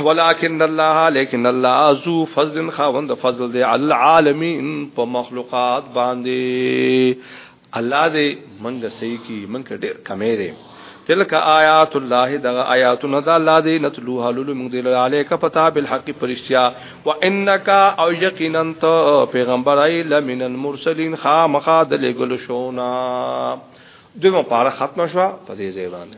ولكن الله لكن الله ذو فضل خاوند فضل دی العالمین په مخلوقات باندې الله دې منګه صحیح کی منګه ډیر کمې دې تلک آیات الله دغه آیاتونه د الله دې نتلو حلول موږ دې علیک پتا بالحق پرشتیا وانک او یقینا ته پیغمبر ای لمن المرسلین خامخا د لګل شونا دغه پاره ختم شو په دې ځای باندې